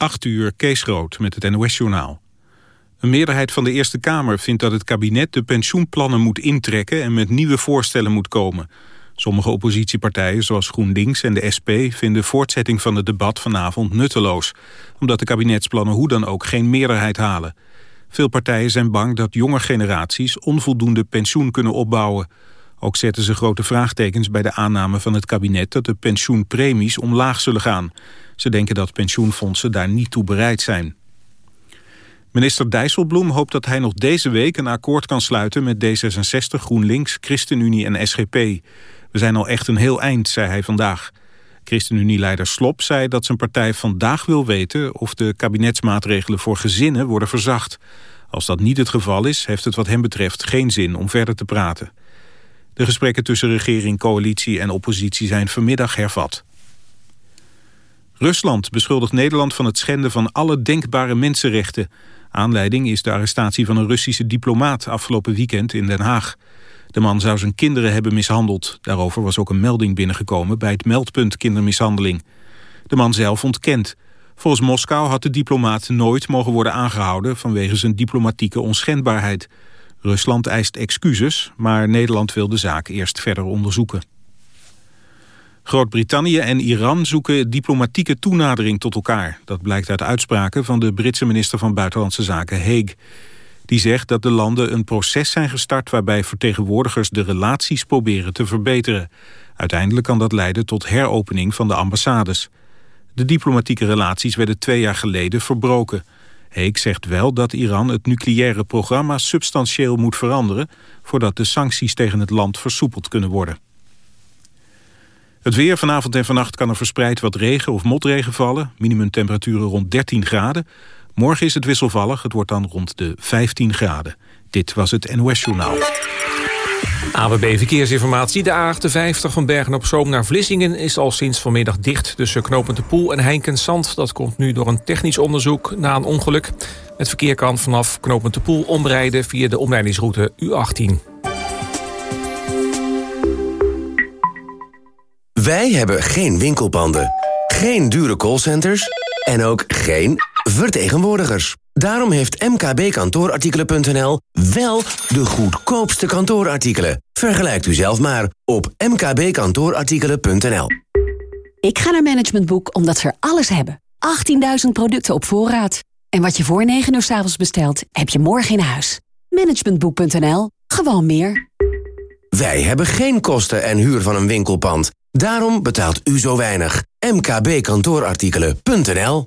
8 uur Kees Groot met het NOS-journaal. Een meerderheid van de Eerste Kamer vindt dat het kabinet de pensioenplannen moet intrekken en met nieuwe voorstellen moet komen. Sommige oppositiepartijen zoals GroenLinks en de SP vinden voortzetting van het debat vanavond nutteloos, omdat de kabinetsplannen hoe dan ook geen meerderheid halen. Veel partijen zijn bang dat jonge generaties onvoldoende pensioen kunnen opbouwen. Ook zetten ze grote vraagtekens bij de aanname van het kabinet dat de pensioenpremies omlaag zullen gaan. Ze denken dat pensioenfondsen daar niet toe bereid zijn. Minister Dijsselbloem hoopt dat hij nog deze week een akkoord kan sluiten met D66, GroenLinks, ChristenUnie en SGP. We zijn al echt een heel eind, zei hij vandaag. ChristenUnie-leider Slop zei dat zijn partij vandaag wil weten of de kabinetsmaatregelen voor gezinnen worden verzacht. Als dat niet het geval is, heeft het wat hem betreft geen zin om verder te praten. De gesprekken tussen regering, coalitie en oppositie zijn vanmiddag hervat. Rusland beschuldigt Nederland van het schenden van alle denkbare mensenrechten. Aanleiding is de arrestatie van een Russische diplomaat afgelopen weekend in Den Haag. De man zou zijn kinderen hebben mishandeld. Daarover was ook een melding binnengekomen bij het meldpunt kindermishandeling. De man zelf ontkent. Volgens Moskou had de diplomaat nooit mogen worden aangehouden vanwege zijn diplomatieke onschendbaarheid. Rusland eist excuses, maar Nederland wil de zaak eerst verder onderzoeken. Groot-Brittannië en Iran zoeken diplomatieke toenadering tot elkaar. Dat blijkt uit uitspraken van de Britse minister van Buitenlandse Zaken Hague. Die zegt dat de landen een proces zijn gestart... waarbij vertegenwoordigers de relaties proberen te verbeteren. Uiteindelijk kan dat leiden tot heropening van de ambassades. De diplomatieke relaties werden twee jaar geleden verbroken. Heek zegt wel dat Iran het nucleaire programma substantieel moet veranderen... voordat de sancties tegen het land versoepeld kunnen worden. Het weer vanavond en vannacht kan er verspreid wat regen of motregen vallen. Minimumtemperaturen rond 13 graden. Morgen is het wisselvallig, het wordt dan rond de 15 graden. Dit was het NOS Journaal. ABB Verkeersinformatie. De A58 van Bergen op Zoom naar Vlissingen is al sinds vanmiddag dicht tussen Knopend de Poel en Heinkensand. Dat komt nu door een technisch onderzoek na een ongeluk. Het verkeer kan vanaf Knopend de Poel omrijden via de omleidingsroute U18. Wij hebben geen winkelpanden, geen dure callcenters en ook geen vertegenwoordigers. Daarom heeft mkbkantoorartikelen.nl wel de goedkoopste kantoorartikelen. Vergelijkt u zelf maar op mkbkantoorartikelen.nl. Ik ga naar Management Boek omdat ze er alles hebben. 18.000 producten op voorraad. En wat je voor 9 uur s avonds bestelt, heb je morgen in huis. Managementboek.nl. Gewoon meer. Wij hebben geen kosten en huur van een winkelpand. Daarom betaalt u zo weinig. mkbkantoorartikelen.nl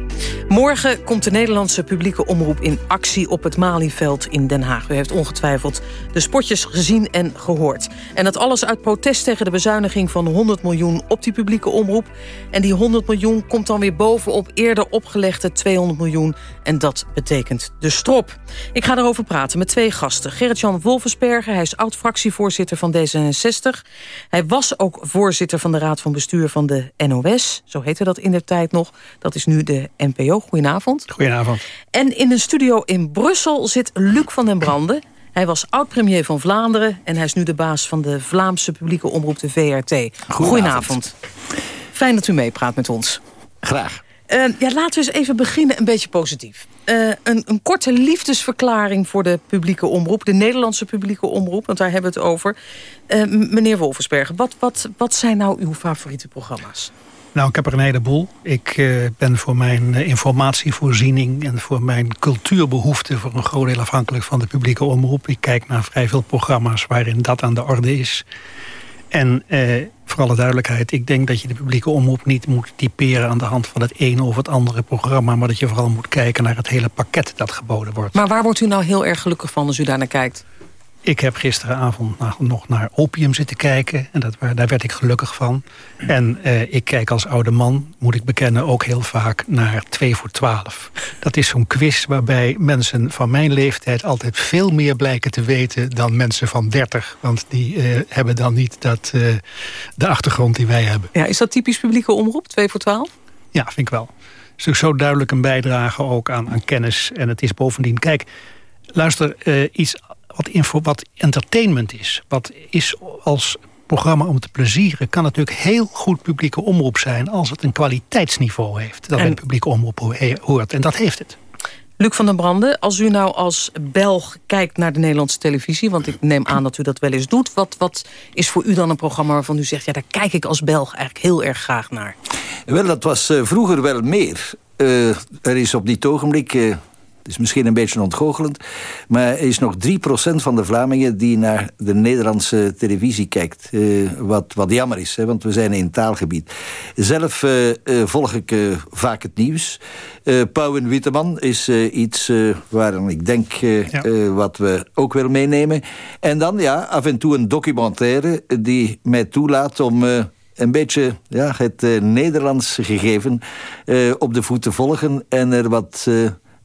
Morgen komt de Nederlandse publieke omroep in actie op het Malieveld in Den Haag. U heeft ongetwijfeld de spotjes gezien en gehoord. En dat alles uit protest tegen de bezuiniging van 100 miljoen op die publieke omroep. En die 100 miljoen komt dan weer bovenop eerder opgelegde 200 miljoen. En dat betekent de strop. Ik ga erover praten met twee gasten. Gerrit-Jan Wolfensberger, hij is oud-fractievoorzitter van D66. Hij was ook voorzitter van de Raad van Bestuur van de NOS. Zo heette dat in der tijd nog. Dat is nu de NPO. Goedenavond. Goedenavond. En in een studio in Brussel zit Luc van den Branden. Hij was oud-premier van Vlaanderen... en hij is nu de baas van de Vlaamse publieke omroep, de VRT. Goedenavond. Fijn dat u meepraat met ons. Graag. Uh, ja, laten we eens even beginnen een beetje positief. Uh, een, een, korte liefdesverklaring voor de publieke omroep. De Nederlandse publieke omroep, want daar hebben we het over. Uh, meneer Wolfensberger, wat, wat, wat zijn nou uw favoriete programma's? Nou, ik heb er een heleboel. Ik uh, ben voor mijn uh, informatievoorziening en voor mijn cultuurbehoeften... voor een groot deel afhankelijk van de publieke omroep. Ik kijk naar vrij veel programma's waarin dat aan de orde is. En uh, voor alle duidelijkheid, ik denk dat je de publieke omroep niet moet typeren... aan de hand van het ene of het andere programma... maar dat je vooral moet kijken naar het hele pakket dat geboden wordt. Maar waar wordt u nou heel erg gelukkig van als u daar naar kijkt? Ik heb gisteravond nog naar Opium zitten kijken. En dat, daar werd ik gelukkig van. En eh, ik kijk als oude man, moet ik bekennen, ook heel vaak naar 2 voor 12. Dat is zo'n quiz waarbij mensen van mijn leeftijd... altijd veel meer blijken te weten dan mensen van 30. Want die uh, hebben dan niet dat, uh, de achtergrond die wij hebben. Ja, is dat typisch publieke omroep, 2 voor 12? Ja, vind ik wel. Het is zo duidelijk een bijdrage ook aan, aan kennis. En het is bovendien, kijk, luister, iets wat, info, wat entertainment is. Wat is als programma om te plezieren... kan natuurlijk heel goed publieke omroep zijn... als het een kwaliteitsniveau heeft. Dat en... een publieke omroep hoort. En dat heeft het. Luc van den Branden, als u nou als Belg kijkt naar de Nederlandse televisie... want ik neem aan dat u dat wel eens doet... wat, wat is voor u dan een programma waarvan u zegt... ja, daar kijk ik als Belg eigenlijk heel erg graag naar? Wel, dat was uh, vroeger wel meer. Uh, er is op dit ogenblik... Uh, het is misschien een beetje ontgoochelend. Maar er is nog 3% van de Vlamingen die naar de Nederlandse televisie kijkt. Uh, wat, wat jammer is, hè, want we zijn in taalgebied. Zelf uh, uh, volg ik vaak het nieuws. Pauw en Witteman is iets waar ik denk ja. wat we ook willen meenemen. En dan ja, af en toe een documentaire die mij toelaat om een beetje ja, het Nederlands gegeven op de voet te volgen... en er wat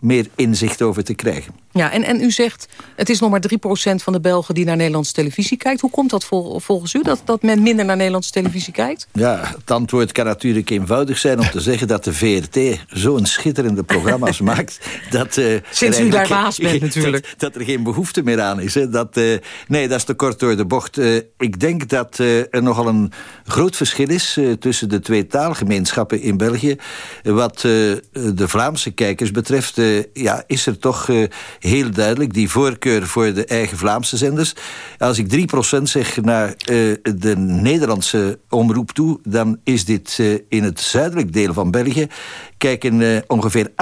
meer inzicht over te krijgen. Ja, en, en u zegt, het is nog maar 3% van de Belgen die naar Nederlandse televisie kijkt. Hoe komt dat vol, volgens u, dat, dat men minder naar Nederlandse televisie kijkt? Ja, het antwoord kan natuurlijk eenvoudig zijn om te zeggen dat de VRT zo'n schitterende programma's maakt. Dat, uh, Sinds u daar baas bent natuurlijk. Dat, dat, er geen behoefte meer aan is. Hè. Dat, uh, nee, dat is te kort door de bocht. Uh, ik denk dat er nogal een groot verschil is tussen de twee taalgemeenschappen in België. Wat de Vlaamse kijkers betreft, ja, is er toch heel duidelijk die voorkeur voor de eigen Vlaamse zenders. Als ik 3% zeg naar uh, de Nederlandse omroep toe... dan is dit in het zuidelijk deel van België... kijken ongeveer 38%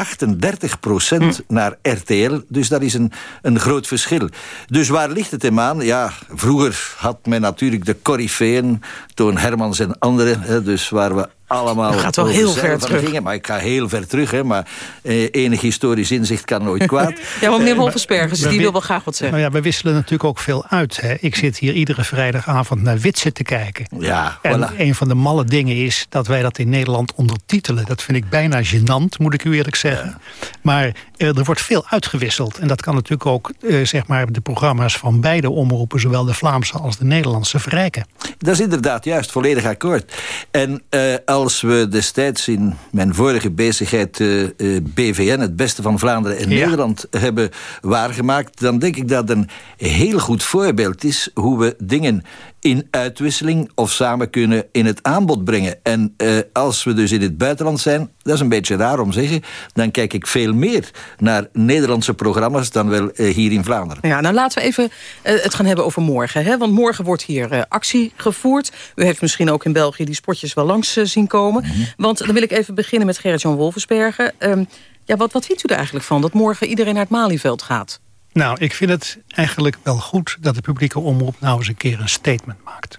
hm. naar RTL. Dus dat is een, een groot verschil. Dus waar ligt het hem aan? Ja, vroeger had men natuurlijk de Corifeeën... Toon Hermans en anderen, dus waar we allemaal... Dat gaat wel heel ver terug. Gingen, maar ik ga heel ver terug, hè, maar eh, enig historisch inzicht kan nooit kwaad. ja, maar meneer Wolfenspergers, die wil wel graag wat zeggen. Nou ja, we wisselen natuurlijk ook veel uit. Hè. Ik zit hier iedere vrijdagavond naar Witse te kijken. Ja, en voilà. een van de malle dingen is dat wij dat in Nederland ondertitelen. Dat vind ik bijna gênant, moet ik u eerlijk zeggen. Ja. Maar eh, er wordt veel uitgewisseld. En dat kan natuurlijk ook eh, zeg maar de programma's van beide omroepen... zowel de Vlaamse als de Nederlandse verrijken. Dat is inderdaad juist, volledig akkoord. En uh, als we destijds in mijn vorige bezigheid uh, BVN... het beste van Vlaanderen en ja. Nederland hebben waargemaakt... dan denk ik dat een heel goed voorbeeld is... hoe we dingen in uitwisseling of samen kunnen in het aanbod brengen. En uh, als we dus in het buitenland zijn, dat is een beetje raar om te zeggen... dan kijk ik veel meer naar Nederlandse programma's dan wel uh, hier in Vlaanderen. Ja, nou laten we even uh, het gaan hebben over morgen. Hè? Want morgen wordt hier actie gevoerd. U heeft misschien ook in België die sportjes wel langs zien komen. Mm -hmm. Want dan wil ik even beginnen met Gerrit-Jan Wolfensbergen. Um, ja, wat, wat vindt u er eigenlijk van dat morgen iedereen naar het Malieveld gaat? Nou, ik vind het eigenlijk wel goed dat de publieke omroep nou eens een keer een statement maakt.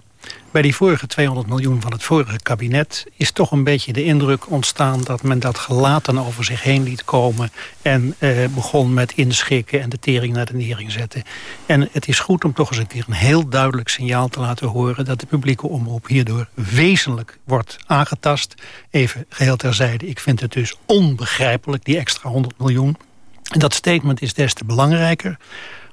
Bij die vorige 200 miljoen van het vorige kabinet is toch een beetje de indruk ontstaan dat men dat gelaten over zich heen liet komen en eh, begon met inschikken en de tering naar de nering zetten. En het is goed om toch eens een keer een heel duidelijk signaal te laten horen dat de publieke omroep hierdoor wezenlijk wordt aangetast. Even geheel terzijde, ik vind het dus onbegrijpelijk, die extra 100 miljoen. En dat statement is des te belangrijker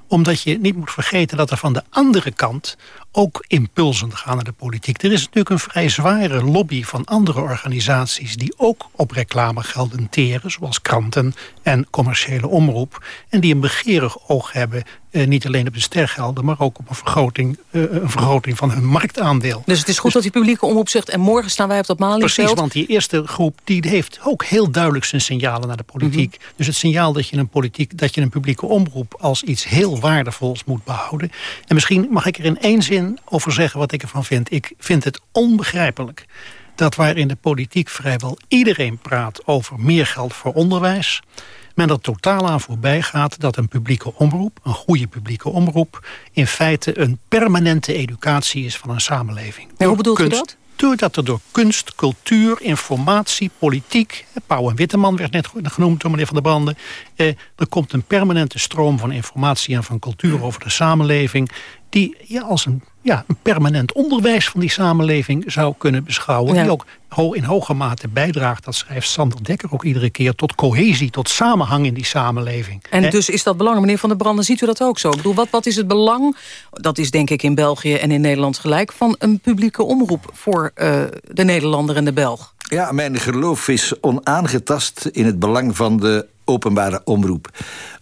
omdat je niet moet vergeten dat er van de andere kant ook impulsen gaan naar de politiek. Er is natuurlijk een vrij zware lobby van andere organisaties... die ook op reclamegelden teren, zoals kranten en commerciële omroep... en die een begeerig oog hebben, eh, niet alleen op de stergelden... maar ook op een vergroting, eh, een vergroting van hun marktaandeel. Dus het is goed dus, dat die publieke omroep zegt... en morgen staan wij op dat Malieveld. Precies, want die eerste groep die heeft ook heel duidelijk zijn signalen naar de politiek. Mm -hmm. Dus het signaal dat je, een politiek, dat je een publieke omroep... als iets heel waardevols moet behouden. En misschien mag ik er in één zin over zeggen wat ik ervan vind. Ik vind het onbegrijpelijk dat waar in de politiek vrijwel iedereen praat over meer geld voor onderwijs men er totaal aan voorbij gaat dat een publieke omroep, een goede publieke omroep, in feite een permanente educatie is van een samenleving. Hoe bedoelt kunst, u dat? Doordat er door kunst, cultuur, informatie, politiek... Pauw en Witteman werd net genoemd door meneer Van der Branden... Eh, er komt een permanente stroom van informatie en van cultuur over de samenleving... die ja, als een, ja, een permanent onderwijs van die samenleving zou kunnen beschouwen. Die ook in hoge mate bijdraagt, dat schrijft Sander Dekker ook iedere keer... tot cohesie, tot samenhang in die samenleving. En dus is dat belangrijk, meneer Van der Branden, ziet u dat ook zo? Ik bedoel, wat, wat is het belang, dat is denk ik in België en in Nederland gelijk... van een publieke omroep voor uh, de Nederlander en de Belg? Ja, mijn geloof is onaangetast in het belang van de openbare omroep.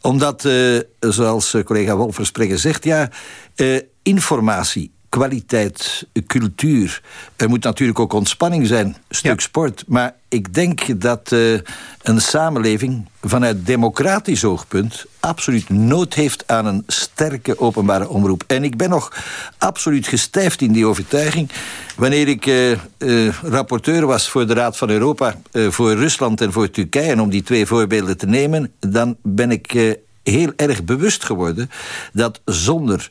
Omdat, uh, zoals collega Wolfersprenger zegt... ja, uh, informatie kwaliteit, cultuur. Er moet natuurlijk ook ontspanning zijn, een stuk sport. Maar ik denk dat uh, een samenleving vanuit democratisch oogpunt... absoluut nood heeft aan een sterke openbare omroep. En ik ben nog absoluut gestijfd in die overtuiging. Wanneer ik uh, uh, rapporteur was voor de Raad van Europa... voor Rusland en voor Turkije, en om die twee voorbeelden te nemen... dan ben ik heel erg bewust geworden dat zonder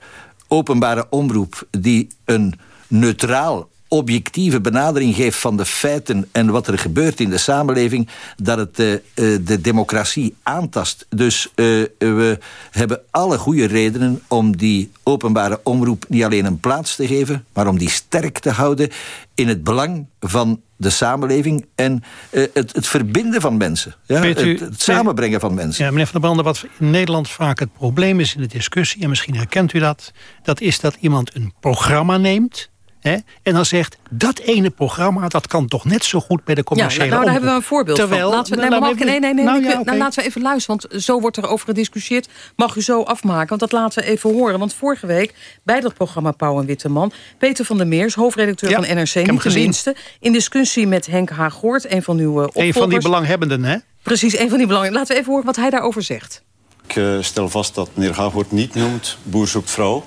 openbare omroep die een neutraal objectieve benadering geeft van de feiten en wat er gebeurt in de samenleving, dat het uh, de democratie aantast. Dus uh, we hebben alle goede redenen om die openbare omroep niet alleen een plaats te geven, maar om die sterk te houden in het belang van de samenleving en uh, het, het, verbinden van mensen. Ja? Het, het, samenbrengen van mensen. Ja, meneer Van der Branden, wat in Nederland vaak het probleem is in de discussie... en misschien herkent u dat, dat is dat iemand een programma neemt... Hè, en dan zegt, dat ene programma, dat kan toch net zo goed bij de commerciële ja, nou, daar hebben we een voorbeeld Terwijl, van. Laten we, nee, nou, nee, nee, nee, nou, ja, nou, laten we even luisteren, want zo wordt er over gediscussieerd. Mag u zo afmaken, want dat laten we even horen. Want vorige week, bij dat programma Pauw en Witteman... Peter van der Meers, hoofdredacteur van NRC, niet de minste... in discussie met Henk Haaghoort, een van uw opvolgers. Een van die belanghebbenden, hè? Precies, een van die belanghebbenden. Laten we even horen wat hij daarover zegt. Ik uh, stel vast dat meneer Haaghoort niet noemt Boer zoekt vrouw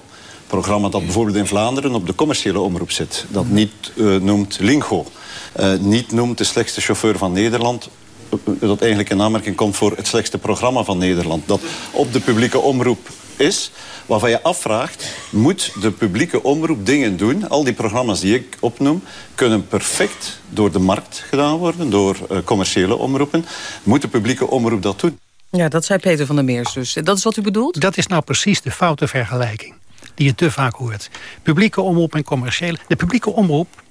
programma dat bijvoorbeeld in Vlaanderen op de commerciële omroep zit. Dat niet uh, noemt Lingo. Uh, niet noemt de slechtste chauffeur van Nederland dat eigenlijk in aanmerking komt voor het slechtste programma van Nederland. Dat op de publieke omroep is, waarvan je afvraagt... moet de publieke omroep dingen doen? Al die programma's die ik opnoem... kunnen perfect door de markt gedaan worden, door uh, commerciële omroepen. Moet de publieke omroep dat doen? Ja, dat zei Peter van der Meers dus. Dat is wat u bedoelt? Dat is nou precies de foute vergelijking die je te vaak hoort. Publieke omroep en commerciële. De publieke omroep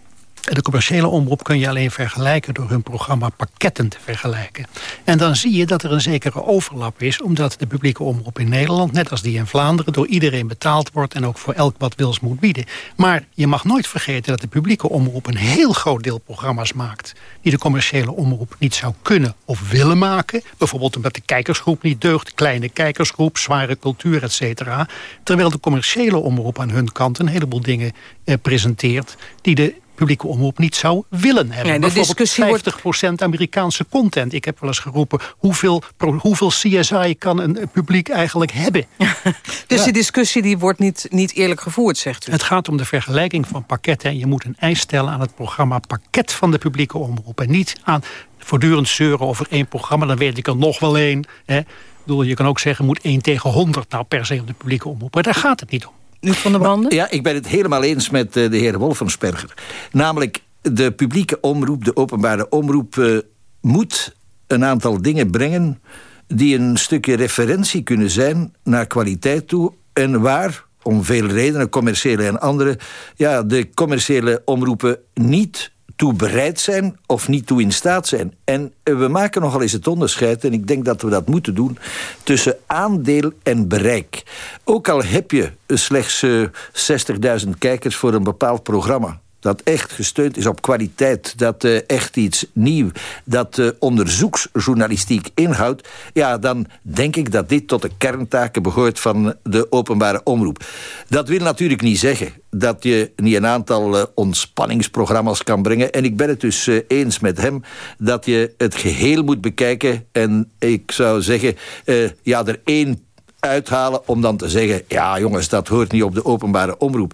de commerciële omroep kun je alleen vergelijken... door hun programma pakketten te vergelijken. En dan zie je dat er een zekere overlap is... omdat de publieke omroep in Nederland, net als die in Vlaanderen... door iedereen betaald wordt en ook voor elk wat wils moet bieden. Maar je mag nooit vergeten dat de publieke omroep... een heel groot deel programma's maakt... die de commerciële omroep niet zou kunnen of willen maken. Bijvoorbeeld omdat de kijkersgroep niet deugt. Kleine kijkersgroep, zware cultuur, et cetera. Terwijl de commerciële omroep aan hun kant... een heleboel dingen eh, presenteert... die de publieke omroep niet zou willen hebben. Nee, de Bijvoorbeeld 50% wordt... Amerikaanse content. Ik heb wel eens geroepen, hoeveel, hoeveel CSI kan een publiek eigenlijk hebben? dus ja. de discussie die wordt niet, niet eerlijk gevoerd, zegt u? Het gaat om de vergelijking van pakketten. Je moet een eis stellen aan het programma pakket van de publieke omroep. En niet aan voortdurend zeuren over één programma. Dan weet ik er nog wel één. Hè. je kan ook zeggen, moet 1 tegen 100 nou per se op de publieke omroep. Maar daar gaat het niet om. Van der Branden? Ja, ik ben het helemaal eens met uh, de heer Wolfensperger. Namelijk, de publieke omroep, de openbare omroep... Uh, moet een aantal dingen brengen... die een stukje referentie kunnen zijn naar kwaliteit toe... en waar, om veel redenen, commerciële en andere... Ja, de commerciële omroepen niet toe bereid zijn of niet toe in staat zijn. En we maken nogal eens het onderscheid, en ik denk dat we dat moeten doen... tussen aandeel en bereik. Ook al heb je slechts uh, eh, 60.000 kijkers voor een bepaald programma dat echt gesteund is op kwaliteit, dat uh, echt iets nieuw, dat uh, onderzoeksjournalistiek inhoudt, ja, dan denk ik dat dit tot de kerntaken behoort van de openbare omroep. Dat wil natuurlijk niet zeggen dat je niet een aantal uh, ontspanningsprogramma's kan brengen. En ik ben het dus eens met hem dat je het geheel moet bekijken. En ik zou zeggen, ja, er één uithalen om dan te zeggen... ja jongens, dat hoort niet op de openbare omroep.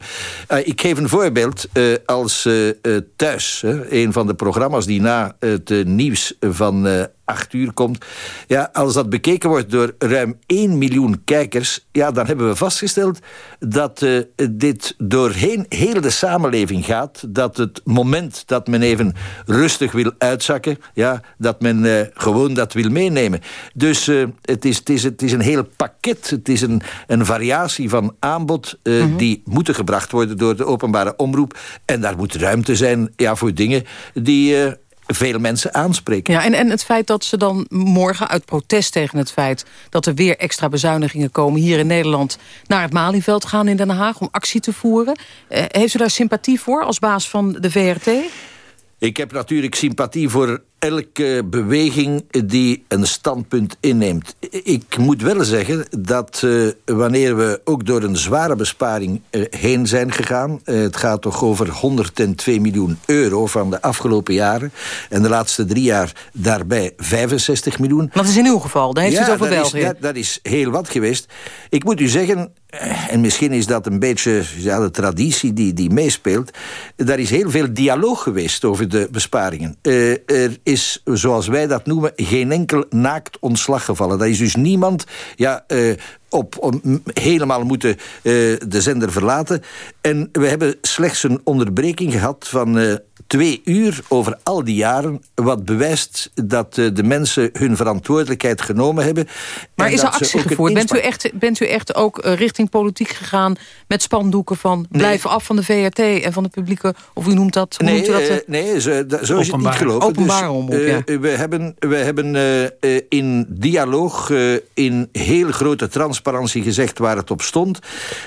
Uh, ik geef een voorbeeld. Uh, als uh, Thuis, een van de programma's die na het nieuws van acht uur komt. Ja, als dat bekeken wordt door ruim 1 miljoen kijkers... ja, dan hebben we vastgesteld dat uh, dit doorheen heel de samenleving gaat. Dat het moment dat men even rustig wil uitzakken... Ja, dat men uh, gewoon dat wil meenemen. Dus uh, het, is, het, is, het is een heel pakket. Het is een, een variatie van aanbod... Mm -hmm. die moeten gebracht worden door de openbare omroep. En daar moet ruimte zijn ja, voor dingen die veel mensen aanspreken. Ja, en, en het feit dat ze dan morgen uit protest tegen het feit... dat er weer extra bezuinigingen komen hier in Nederland... naar het Malieveld gaan in Den Haag om actie te voeren. Eh, heeft u daar sympathie voor als baas van de VRT? Ik heb natuurlijk sympathie voor elke beweging die een standpunt inneemt. Ik moet wel zeggen dat uh, wanneer we ook door een zware besparing uh, heen zijn gegaan... Uh, het gaat toch over 102 miljoen euro van de afgelopen jaren... en de laatste drie jaar daarbij 65 miljoen. Dat is in uw geval, daar heeft ja, u het over dat België. Is, dat, dat is heel wat geweest. Ik moet u zeggen, en misschien is dat een beetje ja, de traditie die, die meespeelt... daar is heel veel dialoog geweest over de besparingen. er is, zoals wij dat noemen, geen enkel naakt ontslag gevallen. Dat is dus niemand ja, uh, op, helemaal moeten uh, de zender verlaten. En we hebben slechts een onderbreking gehad van uh, twee uur over al die jaren... wat bewijst dat uh, de mensen hun verantwoordelijkheid genomen hebben. Maar is er actie gevoerd? Bent u, echt, bent u echt ook richting politiek gegaan met spandoeken van... blijf nee. af van de VRT en van de publieke... of u noemt dat... Hoe nee, noemt u dat nee zo, zo is het niet gelopen. Openbaar dus, omroep, ja. We hebben, we hebben in dialoog, in heel grote transparantie gezegd waar het op stond...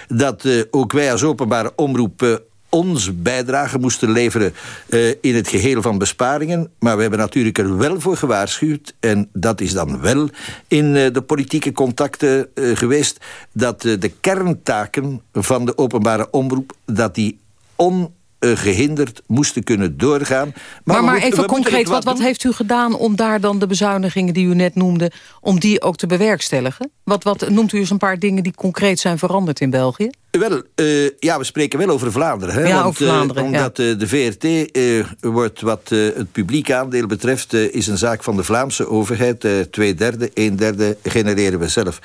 dat ook wij als openbare omroep ons bijdrage moesten leveren uh, in het geheel van besparingen. Maar we hebben natuurlijk er wel voor gewaarschuwd... en dat is dan wel in uh, de politieke contacten uh, geweest... dat de kerntaken van de openbare omroep... dat die on gehinderd moesten kunnen doorgaan. Maar, maar, maar even concreet, wat, wat heeft u gedaan om daar dan de bezuinigingen die u net noemde... om die ook te bewerkstelligen? Wat, wat noemt u eens een paar dingen die concreet zijn veranderd in België? Wel, uh, ja, we spreken wel over Vlaanderen. Hè? Ja, Want, over Vlaanderen, uh, Omdat uh, de VRT wordt, wat het publiek aandeel betreft... is een zaak van de Vlaamse overheid. twee derde, een derde genereren we zelf.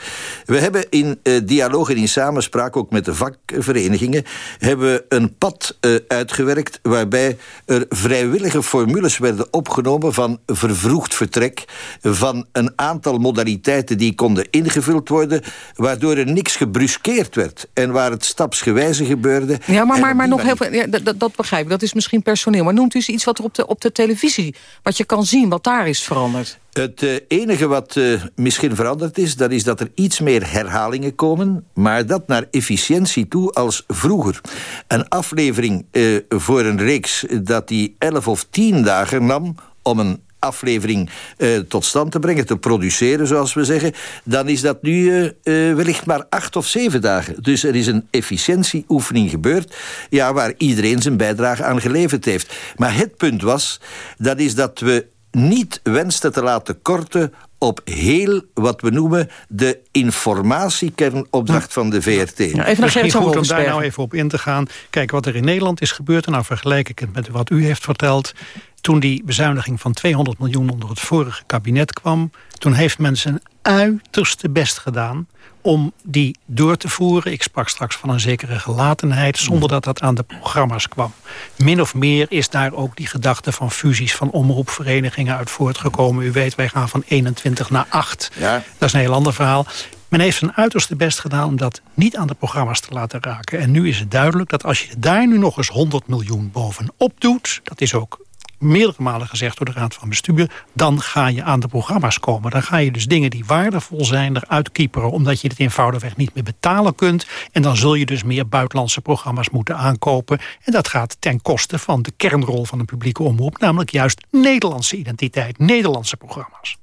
We hebben in dialoog en in samenspraak, ook met de vakverenigingen... hebben we een pad uitgewerkt... waarbij er vrijwillige formules werden opgenomen... van vervroegd vertrek, van een aantal modaliteiten... die konden ingevuld worden... waardoor er niks gebruskeerd werd... en waar het stapsgewijze gebeurde. Ja, maar, maar, maar nog heel veel, ja, dat, dat begrijp ik. Dat is misschien personeel. Maar noemt u eens iets wat er op de, op de televisie... wat je kan zien, wat daar is veranderd? Het uh, enige wat uh, misschien veranderd is... dat is dat er iets meer herhalingen komen... maar dat naar efficiëntie toe als vroeger. Een aflevering uh, voor een reeks dat die elf of tien dagen nam... om een aflevering uh, tot stand te brengen, te produceren, zoals we zeggen... dan is dat nu uh, uh, wellicht maar acht of zeven dagen. Dus er is een efficiëntieoefening gebeurd... Ja, waar iedereen zijn bijdrage aan geleverd heeft. Maar het punt was, dat is dat we niet wensten te laten korten op heel wat we noemen de informatiekernopdracht van de VRT. Ja, even Misschien goed om daar nou even op in te gaan. Kijk, wat er in Nederland is gebeurd... en nou vergelijk ik het met wat u heeft verteld... toen die bezuiniging van 200 miljoen onder het vorige kabinet kwam... toen heeft men zijn uiterste best gedaan om die door te voeren. Ik sprak straks van een zekere gelatenheid... zonder dat dat aan de programma's kwam. Min of meer is daar ook die gedachte van fusies... van omroepverenigingen uit voortgekomen. U weet, wij gaan van 21 naar 8. Ja. Dat is een heel ander verhaal. Men heeft zijn uiterste best gedaan om dat niet aan de programma's te laten raken. En nu is het duidelijk dat als je daar nu nog eens 100 miljoen bovenop doet... dat is ook meerdere malen gezegd door de Raad van Bestuur... dan ga je aan de programma's komen. Dan ga je dus dingen die waardevol zijn eruit kieperen... omdat je het eenvoudigweg niet meer betalen kunt. En dan zul je dus meer buitenlandse programma's moeten aankopen. En dat gaat ten koste van de kernrol van een publieke omroep... namelijk juist Nederlandse identiteit, Nederlandse programma's.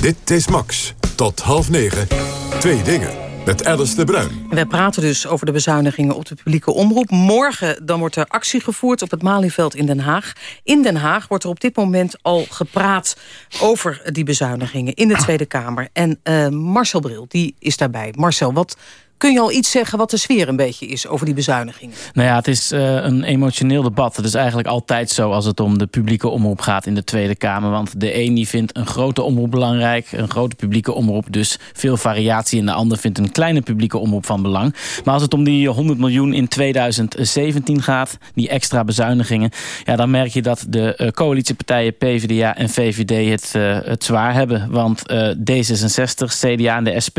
Dit is Max. Tot half negen. Twee dingen met Alice de Bruin. We praten dus over de bezuinigingen op de publieke omroep. Morgen dan wordt er actie gevoerd op het Malieveld in Den Haag. In Den Haag wordt er op dit moment al gepraat over die bezuinigingen in de Tweede Kamer. En uh, Marcel Bril, die is daarbij. Marcel, wat Kun je al iets zeggen wat de sfeer een beetje is over die bezuinigingen? Nou ja, het is uh, een emotioneel debat. Het is eigenlijk altijd zo als het om de publieke omroep gaat in de Tweede Kamer. Want de een die vindt een grote omroep belangrijk, een grote publieke omroep, dus veel variatie. En de ander vindt een kleine publieke omroep van belang. Maar als het om die 100 miljoen in 2017 gaat, die extra bezuinigingen, ja, dan merk je dat de uh, coalitiepartijen PvdA en VVD het, uh, het zwaar hebben. Want D66, CDA en de SP,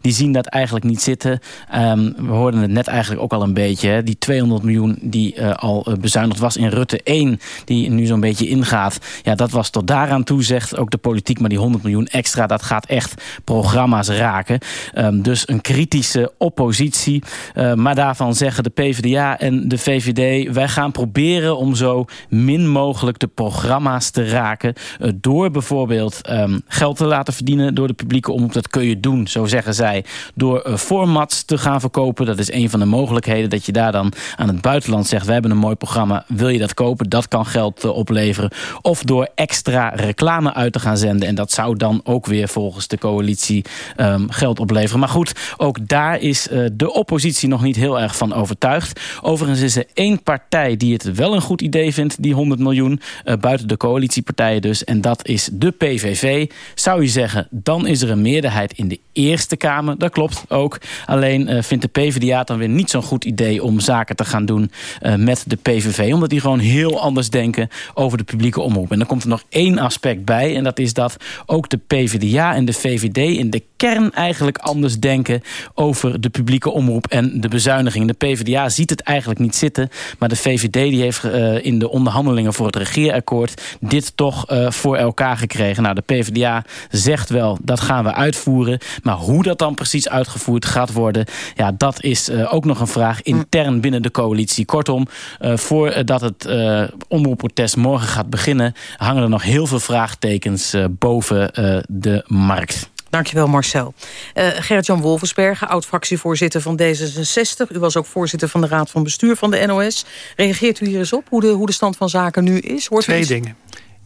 die zien dat eigenlijk niet zitten. Um, we hoorden het net eigenlijk ook al een beetje. Hè? Die 200 miljoen die uh, al uh, bezuinigd was in Rutte 1... die nu zo'n beetje ingaat. Ja, dat was tot daaraan toe, zegt ook de politiek. Maar die 100 miljoen extra, dat gaat echt programma's raken. Um, dus een kritische oppositie. Uh, maar daarvan zeggen de PvdA en de VVD... wij gaan proberen om zo min mogelijk de programma's te raken... door bijvoorbeeld geld te laten verdienen door de publieke omroep. Dat kun je doen, zo zeggen zij, door format te gaan verkopen. Dat is een van de mogelijkheden dat je daar dan aan het buitenland zegt... we hebben een mooi programma, wil je dat kopen? Dat kan geld uh, opleveren. Of door extra reclame uit te gaan zenden. En dat zou dan ook weer volgens de coalitie um, geld opleveren. Maar goed, ook daar is uh, de oppositie nog niet heel erg van overtuigd. Overigens is er één partij die het wel een goed idee vindt... die 100 miljoen, uh, buiten de coalitiepartijen dus. En dat is de PVV. Zou je zeggen, dan is er een meerderheid in de Eerste Kamer. Dat klopt ook. Alleen uh, vindt de PvdA dan weer niet zo'n goed idee om zaken te gaan doen uh, met de PVV. Omdat die gewoon heel anders denken over de publieke omroep. En dan komt er nog één aspect bij. En dat is dat ook de PvdA en de VVD in de kern eigenlijk anders denken over de publieke omroep en de bezuiniging. De PvdA ziet het eigenlijk niet zitten. Maar de VVD die heeft uh, in de onderhandelingen voor het regeerakkoord dit toch voor elkaar gekregen. Nou, de PvdA zegt wel dat gaan we uitvoeren. Maar hoe dat dan precies uitgevoerd gaat worden... ja, dat is uh, ook nog een vraag intern binnen de coalitie. Kortom, uh, voordat het uh, omroepprotest morgen gaat beginnen... hangen er nog heel veel vraagtekens boven de markt. Dankjewel Marcel. Uh, Gerrit-Jan Wolfensbergen, oud-fractievoorzitter van D66. U was ook voorzitter van de Raad van Bestuur van de NOS. Reageert u hier eens op hoe de, hoe de stand van zaken nu is? Hoort Twee dingen.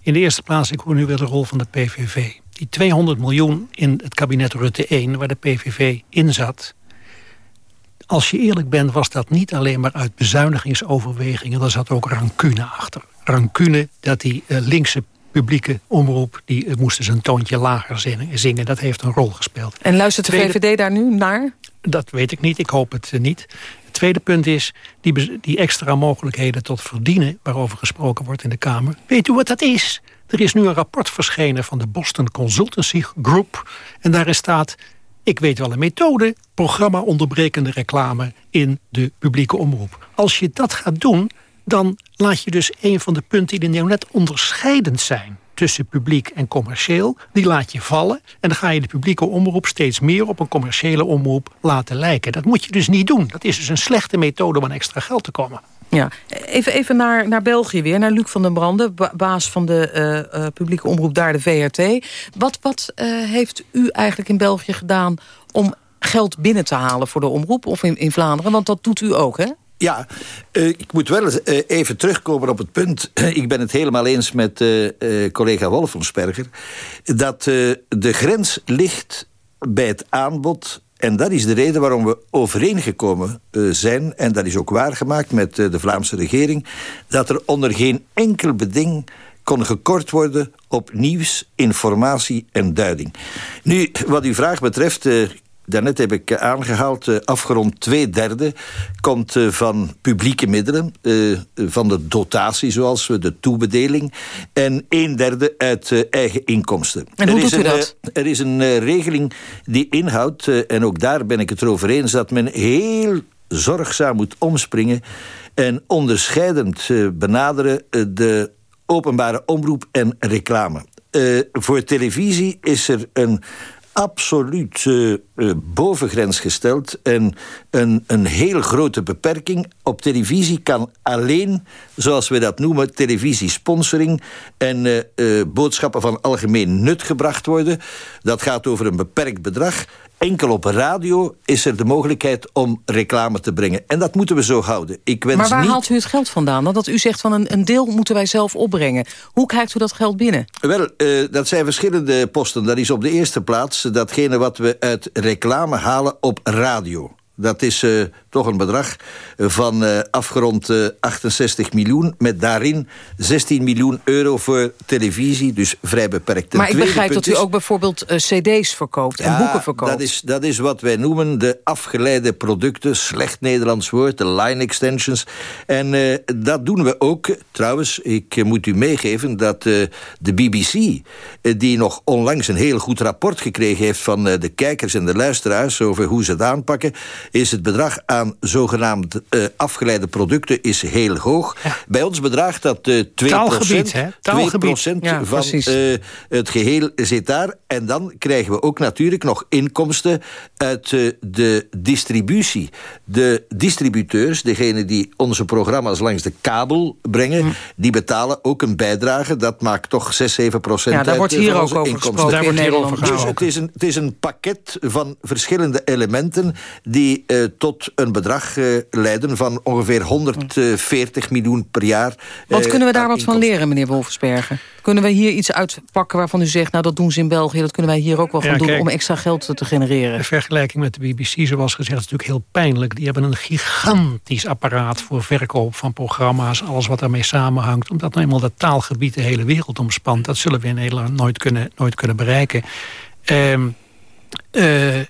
In de eerste plaats, ik hoor nu weer de rol van de PVV. Die 200 miljoen in het kabinet Rutte 1, waar de PVV in zat als je eerlijk bent, was dat niet alleen maar uit bezuinigingsoverwegingen. Er zat ook rancune achter. Rancune dat die uh, linkse publieke omroep... die uh, moest dus een toontje lager zingen. Dat heeft een rol gespeeld. En luistert de VVD daar nu naar? Dat weet ik niet. Ik hoop het uh, niet. Het tweede punt is die, die extra mogelijkheden tot verdienen... waarover gesproken wordt in de Kamer. Weet u wat dat is? Er is nu een rapport verschenen van de Boston Consultancy Group. En daarin staat ik weet wel een methode, programma onderbrekende reclame in de publieke omroep. Als je dat gaat doen, dan laat je dus een van de punten die nou net onderscheidend zijn tussen publiek en commercieel, die laat je vallen. En dan ga je de publieke omroep steeds meer op een commerciële omroep laten lijken. Dat moet je dus niet doen. Dat is dus een slechte methode om aan extra geld te komen. Ja, even, even naar, naar België weer, naar Luc van den Brande... baas van de uh, uh, publieke omroep daar, de VRT. Wat, wat uh, heeft u eigenlijk in België gedaan om geld binnen te halen voor de omroep... of in, in Vlaanderen? Want dat doet u ook, hè? Ja, ik moet wel even terugkomen op het punt. ik ben het helemaal eens met collega Wolfensperger... dat de grens ligt bij het aanbod en dat is de reden waarom we overeengekomen uh, zijn... en dat is ook waargemaakt met uh, de Vlaamse regering... dat er onder geen enkel beding kon gekort worden op nieuws, informatie en duiding. Nu, wat uw vraag betreft... Daarnet heb ik aangehaald, afgerond twee derde komt van publieke middelen, van de dotatie zoals we, de toebedeling, en een derde uit eigen inkomsten. En hoe er doet u dat? Er is een regeling die inhoudt, en ook daar ben ik het erover eens, dat men heel zorgzaam moet omspringen en onderscheidend benaderen de openbare omroep en reclame. Uh, voor televisie is er een absoluut uh, bovengrens gesteld. En een, een heel grote beperking. Op televisie kan alleen, zoals we dat noemen... televisiesponsoring en uh, boodschappen van algemeen nut gebracht worden. Dat gaat over een beperkt bedrag. Enkel op radio is er de mogelijkheid om reclame te brengen. En dat moeten we zo houden. Ik wens maar waar niet... haalt u het geld vandaan? Dat u zegt van een, een deel moeten wij zelf opbrengen. Hoe krijgt u dat geld binnen? Wel, uh, dat zijn verschillende posten. Dat is op de eerste plaats datgene wat we uit reclame halen op radio. Dat is uh, toch een bedrag van uh, afgerond uh, 68 miljoen... met daarin 16 miljoen euro voor televisie, dus vrij beperkt. Maar ik begrijp dat u ook bijvoorbeeld cd's verkoopt en boeken verkoopt. Dat is, dat is wat wij noemen de afgeleide producten, slecht Nederlands woord, de line extensions. En dat doen we ook. Trouwens, ik moet u meegeven dat de BBC... die nog onlangs een heel goed rapport gekregen heeft van de kijkers en de luisteraars... over hoe ze het aanpakken is het bedrag aan zogenaamd uh, afgeleide producten is heel hoog. Ja. Bij ons bedraagt dat uh, 2%, Taalgebied, hè? Taalgebied. 2% ja, van uh, het geheel zit daar. En dan krijgen we ook natuurlijk nog inkomsten uit uh, de distributie. De distributeurs, degene die onze programma's langs de kabel brengen... Hm. die betalen ook een bijdrage. Dat maakt toch 6, 7 procent ja, daar uit wordt hier ook over gesproken daar wordt hier over dus het is, een, het is een pakket van verschillende elementen... die uh, tot een bedrag uh, leiden van ongeveer 140 miljoen per jaar. Wat uh, kunnen we daar wat van leren, meneer Wolfsbergen? Kunnen we hier iets uitpakken waarvan u zegt... nou, dat doen ze in België, dat kunnen wij hier ook wel van ja, doen... Kijk, om extra geld te genereren? De vergelijking met de BBC, zoals gezegd, is natuurlijk heel pijnlijk. Die hebben een gigantisch apparaat voor verkoop van programma's... alles wat daarmee samenhangt. Omdat nou eenmaal dat taalgebied de hele wereld omspant. Dat zullen we in Nederland nooit kunnen, nooit kunnen bereiken. Um, uh,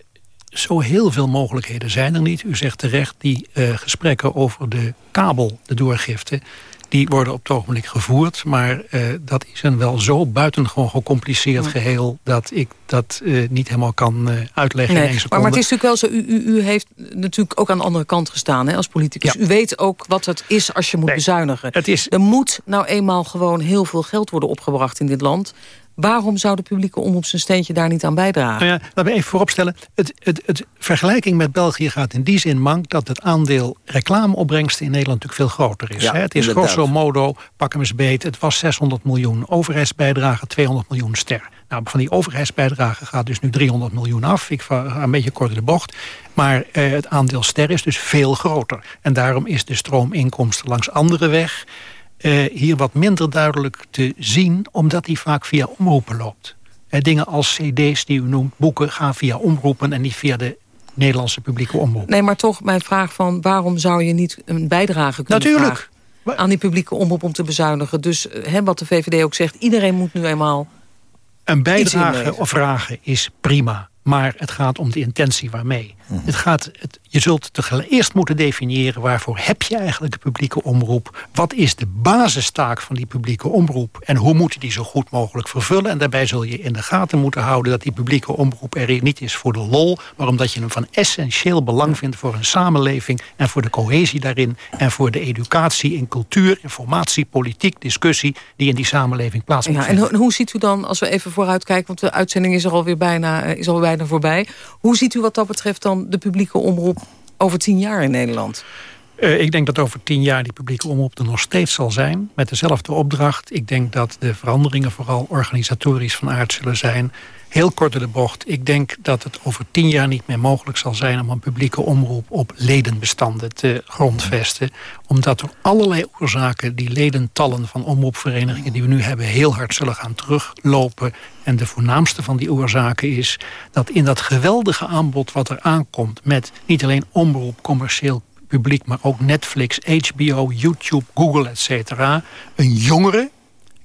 zo heel veel mogelijkheden zijn er niet. U zegt terecht, die uh, gesprekken over de kabel, de doorgifte... die worden op het ogenblik gevoerd. Maar uh, dat is een wel zo buitengewoon gecompliceerd geheel... dat ik dat uh, niet helemaal kan uitleggen nee, in één maar, maar, het is natuurlijk wel zo, u, u, u, heeft natuurlijk ook aan de andere kant gestaan hè, als politicus. Ja. U weet ook wat het is als je moet nee, bezuinigen. Het is... Er moet nou eenmaal gewoon heel veel geld worden opgebracht in dit land... Waarom zou de publieke omroep zijn steentje daar niet aan bijdragen? Nou ja, laten we even vooropstellen. Het, het, het vergelijking met België gaat in die zin mank... dat het aandeel reclameopbrengsten in Nederland natuurlijk veel groter is. Ja, hè? Het is inderdaad. grosso modo, pak hem eens beet... het was 600 miljoen overheidsbijdrage, 200 miljoen ster. Nou, van die overheidsbijdrage gaat dus nu 300 miljoen af. Ik ga een beetje kort in de bocht. Maar eh, het aandeel ster is dus veel groter. En daarom is de stroominkomsten langs andere weg... Uh, hier wat minder duidelijk te zien... omdat die vaak via omroepen loopt. Uh, dingen als cd's die u noemt, boeken... gaan via omroepen en niet via de Nederlandse publieke omroep. Nee, maar toch mijn vraag van... waarom zou je niet een bijdrage kunnen Natuurlijk. vragen... aan die publieke omroep om te bezuinigen? Dus hè, wat de VVD ook zegt, iedereen moet nu eenmaal... Een bijdrage of vragen is prima. Maar het gaat om de intentie waarmee. Mm -hmm. het gaat, het, je zult eerst moeten definiëren... waarvoor heb je eigenlijk de publieke omroep? Wat is de basistaak van die publieke omroep? En hoe moet je die zo goed mogelijk vervullen? En daarbij zul je in de gaten moeten houden... dat die publieke omroep er niet is voor de lol... maar omdat je hem van essentieel belang vindt... voor een samenleving en voor de cohesie daarin... en voor de educatie in cultuur, informatie, politiek, discussie... die in die samenleving plaatsvindt. Ja, en hoe, hoe ziet u dan, als we even vooruit kijken... want de uitzending is er alweer bijna, is alweer bijna voorbij... hoe ziet u wat dat betreft dan de publieke omroep over tien jaar in Nederland? Uh, ik denk dat over tien jaar die publieke omroep er nog steeds zal zijn. Met dezelfde opdracht. Ik denk dat de veranderingen vooral organisatorisch van aard zullen zijn. Heel kort in de bocht. Ik denk dat het over tien jaar niet meer mogelijk zal zijn... om een publieke omroep op ledenbestanden te grondvesten. Omdat er allerlei oorzaken die ledentallen van omroepverenigingen... die we nu hebben heel hard zullen gaan teruglopen. En de voornaamste van die oorzaken is... dat in dat geweldige aanbod wat er aankomt... met niet alleen omroep, commercieel publiek... maar ook Netflix, HBO, YouTube, Google, et cetera... een jongere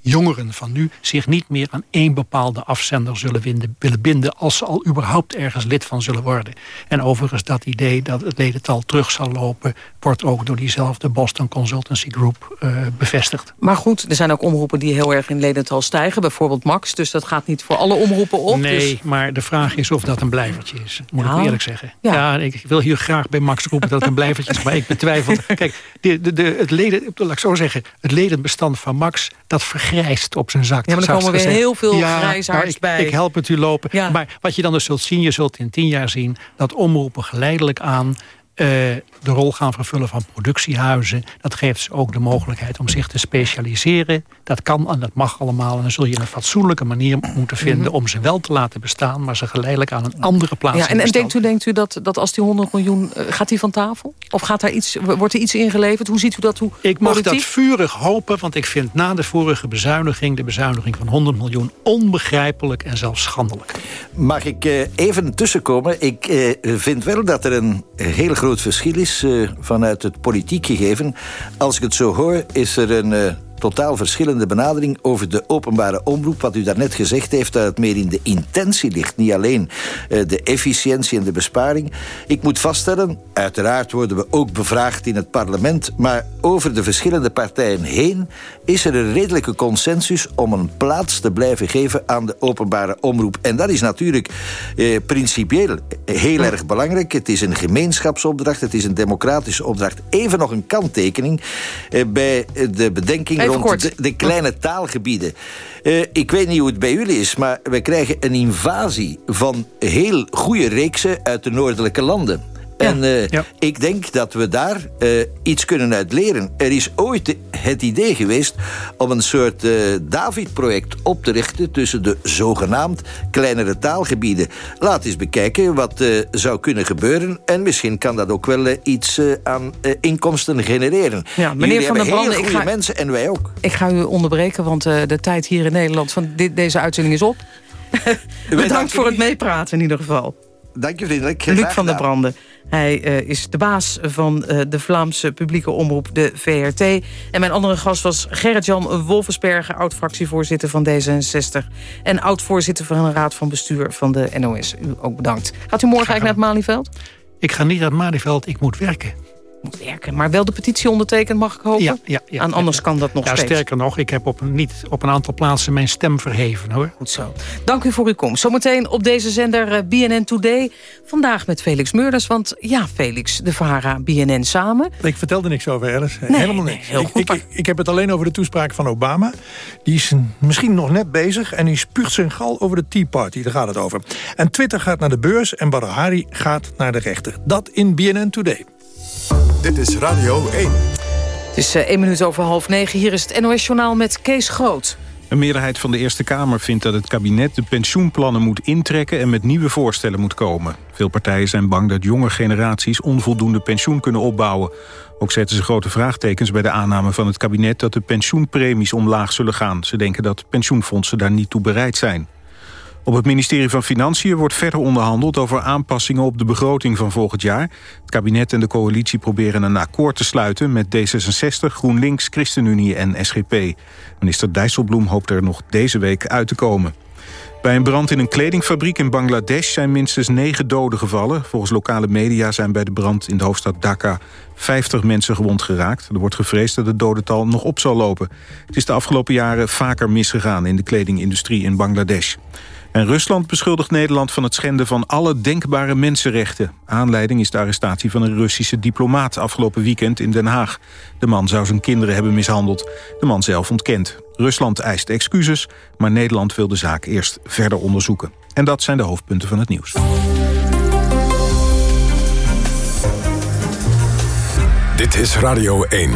jongeren van nu zich niet meer aan één bepaalde afzender zullen winden, willen binden... als ze al überhaupt ergens lid van zullen worden. En overigens dat idee dat het ledental terug zal lopen... wordt ook door diezelfde Boston Consultancy Group uh, bevestigd. Maar goed, er zijn ook omroepen die heel erg in ledental stijgen. Bijvoorbeeld Max, dus dat gaat niet voor alle omroepen op. Nee, dus... maar de vraag is of dat een blijvertje is. Moet nou, ik eerlijk zeggen. Ja. ja. ik wil hier graag bij Max roepen dat het een blijvertje is... maar ik betwijfel... Kijk, de, de, de, het, leden, laat ik zo zeggen, het ledenbestand van Max... dat vergrijst op zijn zak. Ja, maar er komen weer heel veel ja, grijsaards ik, bij. Ik help het u lopen. Ja. Maar wat je dan dus zult zien, je zult in tien jaar zien... dat omroepen geleidelijk aan de rol gaan vervullen van productiehuizen. Dat geeft ze ook de mogelijkheid om zich te specialiseren. Dat kan en dat mag allemaal. En dan zul je een fatsoenlijke manier moeten vinden... Mhm. om ze wel te laten bestaan... maar ze geleidelijk aan een andere plaats Ja, te en, en denkt u, denkt u dat, dat als die 100 miljoen... eh, gaat die van tafel? Of gaat daar iets, wordt er iets ingeleverd? Hoe ziet u dat? Hoe Ik mag politiek? dat vurig hopen, want ik vind na de vorige bezuiniging... de bezuiniging van 100 miljoen onbegrijpelijk en zelfs schandelijk. Mag ik eh, even tussenkomen? Ik eh, vind wel dat er een heel groot verschil is eh, vanuit het politiek gegeven. Als ik het zo hoor, is er een eh, totaal verschillende benadering over de openbare omroep. Wat u daarnet gezegd heeft, dat het meer in de intentie ligt. Niet alleen eh, de efficiëntie en de besparing. Ik moet vaststellen, uiteraard worden we ook bevraagd in het parlement... maar over de verschillende partijen heen is er een redelijke consensus... om een plaats te blijven geven aan de openbare omroep. En dat is natuurlijk eh, principieel heel erg belangrijk. Het is een gemeenschapsopdracht, het is een democratische opdracht. Even nog een kanttekening eh, bij de bedenking Even rond kort. de, de kleine taalgebieden. Eh, ik weet niet hoe het bij jullie is, maar we krijgen een invasie van heel goede reeksen uit de noordelijke landen. En eh, ik denk dat we daar eh, iets kunnen uit leren. Er is ooit het idee geweest om een soort eh, David-project op te richten... tussen de zogenaamd kleinere taalgebieden. Laat eens bekijken wat zou kunnen gebeuren. En misschien kan dat ook wel iets aan inkomsten genereren. Ja, meneer Jullie Van der Branden, ik goede ga- mensen en wij ook. Ik ga u onderbreken, want de tijd hier in Nederland... van dit, deze uitzending is op. Bedankt voor het meepraten in ieder geval. Dank je vriendelijk. Luc van der. Branden. Hij eh, is de baas van eh, de Vlaamse publieke omroep, de VRT. En mijn andere gast was Gerrit-Jan Wolfensberger... oud-fractievoorzitter van D66... en oud-voorzitter van de Raad van Bestuur van de NOS. U ook bedankt. Gaat u morgen eigenlijk naar het Malieveld? Ik ga niet naar het Malieveld, ik moet werken. Moet werken, maar wel de petitie ondertekend, mag ik hopen? Ja, ja, ja. Aan anders kan dat nog ja, steeds. sterker nog, ik heb op een, niet op een aantal plaatsen mijn stem verheven. hoor. Goed zo. Dank u voor uw komst. Zometeen op deze zender eh, BNN Today. Vandaag met Felix Meurders. Want ja, Felix, de VARA, BNN samen. Ik vertelde niks over Alice. Nee, Helemaal nee, niks. heel ik, goed, ik, maar- ik, ik heb het alleen over de toespraak van Obama. Die is misschien nog net bezig en die spuugt zijn gal over de Tea Party. Daar gaat het over. En Twitter gaat naar de beurs en Badr Hari gaat naar de rechter. Dat in BNN Today. Dit is Radio 1. Het is eh, één minuut over half negen. Hier is het NOS-journaal met Kees Groot. Een meerderheid van de Eerste Kamer vindt dat het kabinet de pensioenplannen moet intrekken en met nieuwe voorstellen moet komen. Veel partijen zijn bang dat jonge generaties onvoldoende pensioen kunnen opbouwen. Ook zetten ze grote vraagtekens bij de aanname van het kabinet dat de pensioenpremies omlaag zullen gaan. Ze denken dat pensioenfondsen daar niet toe bereid zijn. Op het ministerie van Financiën wordt verder onderhandeld over aanpassingen op de begroting van volgend jaar. Het kabinet en de coalitie proberen een akkoord te sluiten met D66, GroenLinks, ChristenUnie en SGP. Minister Dijsselbloem hoopt er nog deze week uit te komen. Bij een brand in een kledingfabriek in Bangladesh zijn minstens negen doden gevallen. Volgens lokale media zijn bij de brand in de hoofdstad Dhaka 50 mensen gewond geraakt. Er wordt gevreesd dat het dodental nog op zal lopen. Het is de afgelopen jaren vaker misgegaan in de kledingindustrie in Bangladesh. En Rusland beschuldigt Nederland van het schenden van alle denkbare mensenrechten. Aanleiding is de arrestatie van een Russische diplomaat afgelopen weekend in Den Haag. De man zou zijn kinderen hebben mishandeld. De man zelf ontkent. Rusland eist excuses, maar Nederland wil de zaak eerst verder onderzoeken. En dat zijn de hoofdpunten van het nieuws. Dit is Radio 1.